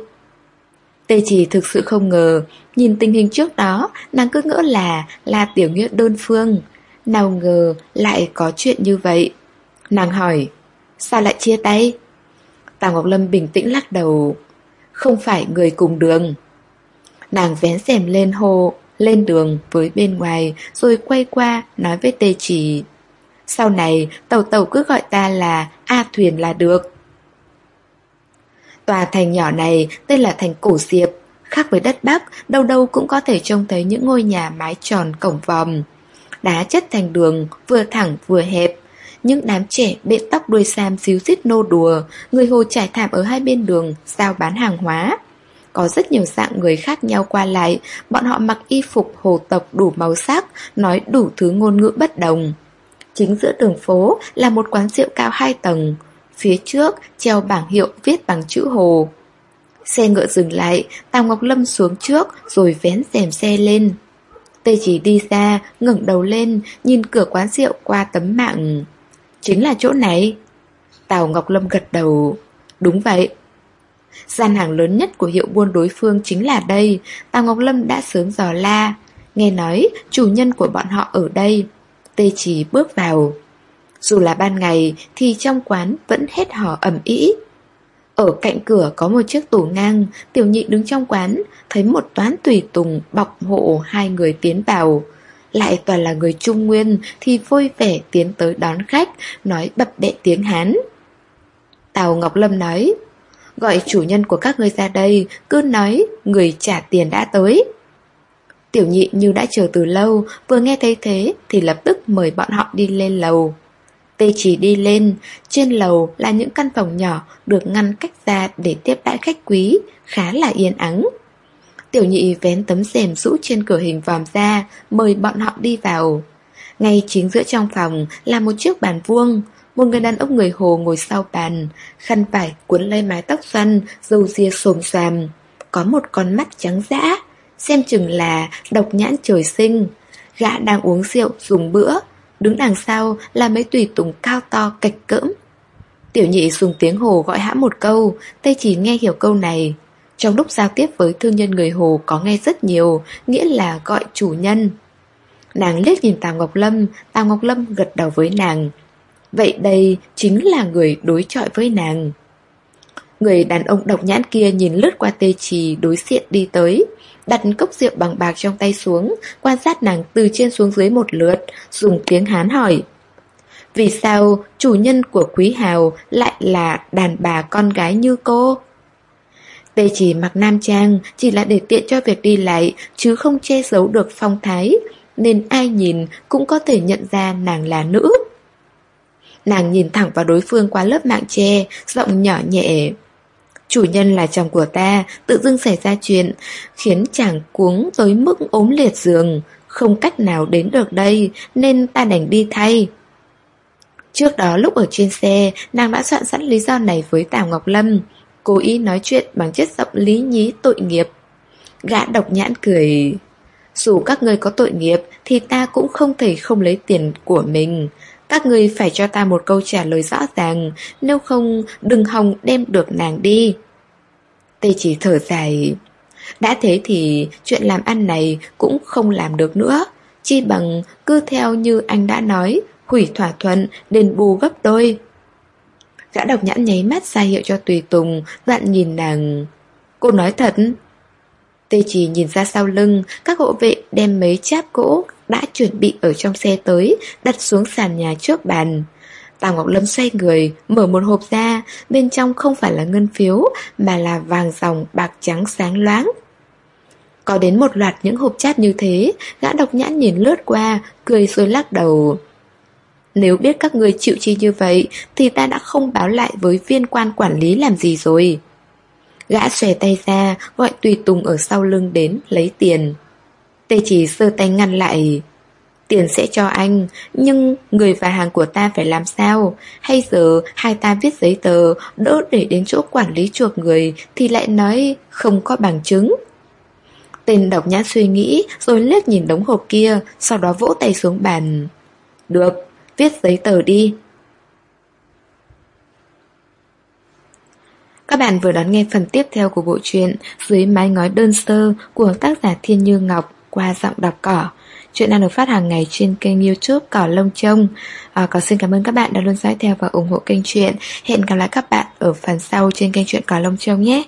Tê chỉ thực sự không ngờ, nhìn tình hình trước đó, nàng cứ ngỡ là là tiểu nghĩa đơn phương. Nào ngờ lại có chuyện như vậy. Nàng hỏi, sao lại chia tay? Tào Ngọc Lâm bình tĩnh lắc đầu, không phải người cùng đường. Nàng vén rèm lên hồ, lên đường với bên ngoài, rồi quay qua nói với tê chỉ. Sau này, tàu tàu cứ gọi ta là A Thuyền là được. Tòa thành nhỏ này tên là thành Cổ Diệp. Khác với đất Bắc, đâu đâu cũng có thể trông thấy những ngôi nhà mái tròn cổng vòm. Đá chất thành đường, vừa thẳng vừa hẹp. Những đám trẻ bện tóc đuôi sam xíu xít nô đùa, người hồ trải thảm ở hai bên đường, giao bán hàng hóa. Có rất nhiều dạng người khác nhau qua lại, bọn họ mặc y phục hồ tộc đủ màu sắc, nói đủ thứ ngôn ngữ bất đồng. Chính giữa đường phố là một quán rượu cao hai tầng, Phía trước treo bảng hiệu viết bằng chữ hồ Xe ngựa dừng lại, Tào Ngọc Lâm xuống trước Rồi vén rèm xe lên. Tê chỉ đi ra ngẩng đầu lên, Nhìn cửa quán rượu qua tấm mạng. Chính là chỗ này. Tào Ngọc Lâm gật đầu. Đúng vậy. Gian hàng lớn nhất của hiệu buôn đối phương chính là đây. Tào Ngọc Lâm đã sớm dò la. Nghe nói, chủ nhân của bọn họ ở đây. Tê chỉ bước vào. Dù là ban ngày, thì trong quán vẫn hết hò ẩm ý. Ở cạnh cửa có một chiếc tủ ngang, tiểu nhị đứng trong quán, thấy một toán tùy tùng bọc hộ hai người tiến vào. lại toàn là người Trung Nguyên thì vui vẻ tiến tới đón khách, nói bập bẹ tiếng Hán. Tào Ngọc Lâm nói, gọi chủ nhân của các ngươi ra đây, cứ nói người trả tiền đã tới. Tiểu nhị như đã chờ từ lâu, vừa nghe thấy thế thì lập tức mời bọn họ đi lên lầu. Tê chỉ đi lên, trên lầu là những căn phòng nhỏ được ngăn cách ra để tiếp đãi khách quý, khá là yên ắng. Tiểu nhị vén tấm rèm rũ trên cửa hình vòm ra, mời bọn họ đi vào. Ngay chính giữa trong phòng là một chiếc bàn vuông, một người đàn ông người Hồ ngồi sau bàn, khăn vải cuốn lấy mái tóc xoăn, dầu ria xồm xoàm. Có một con mắt trắng dã, xem chừng là độc nhãn trời sinh. Gã đang uống rượu dùng bữa, đứng đằng sau là mấy tùy tùng cao to cạch cỡm. Tiểu nhị dùng tiếng Hồ gọi hãm một câu, Tây chỉ nghe hiểu câu này. Trong lúc giao tiếp với thương nhân người Hồ có nghe rất nhiều, nghĩa là gọi chủ nhân. Nàng liếc nhìn Tào Ngọc Lâm, Tào Ngọc Lâm gật đầu với nàng. Vậy đây chính là người đối chọi với nàng. Người đàn ông độc nhãn kia nhìn lướt qua tê trì đối diện đi tới, đặt cốc rượu bằng bạc trong tay xuống, quan sát nàng từ trên xuống dưới một lượt, dùng tiếng Hán hỏi. Vì sao chủ nhân của Quý Hào lại là đàn bà con gái như cô? Tê chỉ mặc nam trang chỉ là để tiện cho việc đi lại chứ không che giấu được phong thái, nên ai nhìn cũng có thể nhận ra nàng là nữ. Nàng nhìn thẳng vào đối phương qua lớp mạng che, giọng nhỏ nhẹ. Chủ nhân là chồng của ta, tự dưng xảy ra chuyện, khiến chàng cuống tới mức ốm liệt giường, không cách nào đến được đây, nên ta đành đi thay. Trước đó lúc ở trên xe, nàng đã soạn sẵn lý do này với Tào Ngọc Lâm, cố ý nói chuyện bằng chất giọng lý nhí tội nghiệp. Gã độc nhãn cười... Dù các người có tội nghiệp thì ta cũng không thể không lấy tiền của mình. Các người phải cho ta một câu trả lời rõ ràng, nếu không đừng hòng đem được nàng đi. Tê chỉ thở dài. Đã thế thì chuyện làm ăn này cũng không làm được nữa. Chi bằng cứ theo như anh đã nói, hủy thỏa thuận, đền bù gấp đôi. Gã độc nhãn nháy mắt ra hiệu cho Tùy Tùng, dặn nhìn nàng. Cô nói thật. Tê chỉ nhìn ra sau lưng, các hộ vệ đem mấy cháp gỗ đã chuẩn bị ở trong xe tới, đặt xuống sàn nhà trước bàn. Tào Ngọc Lâm xoay người, mở một hộp ra, bên trong không phải là ngân phiếu, mà là vàng dòng bạc trắng sáng loáng. Có đến một loạt những hộp chát như thế, gã độc nhãn nhìn lướt qua, cười rồi lắc đầu. Nếu biết các người chịu chi như vậy, thì ta đã không báo lại với viên quan quản lý làm gì rồi. Gã xòe tay ra, gọi tùy tùng ở sau lưng đến lấy tiền. Tê chỉ sơ tay ngăn lại. Tiền sẽ cho anh, nhưng người và hàng của ta phải làm sao? Hay giờ hai ta viết giấy tờ, đỡ để đến chỗ quản lý chuộc người thì lại nói không có bằng chứng. Tên độc nhã suy nghĩ rồi liếc nhìn đống hộp kia, sau đó vỗ tay xuống bàn. Được, viết giấy tờ đi. Các bạn vừa đón nghe phần tiếp theo của bộ truyện Dưới mái ngói đơn sơ của tác giả Thiên Như Ngọc qua giọng đọc cỏ. Chuyện đang được phát hàng ngày trên kênh youtube Cỏ Lông Trông. À, Cỏ xin cảm ơn các bạn đã luôn dõi theo và ủng hộ kênh truyện. Hẹn gặp lại các bạn ở phần sau trên kênh truyện Cỏ Lông Trông nhé.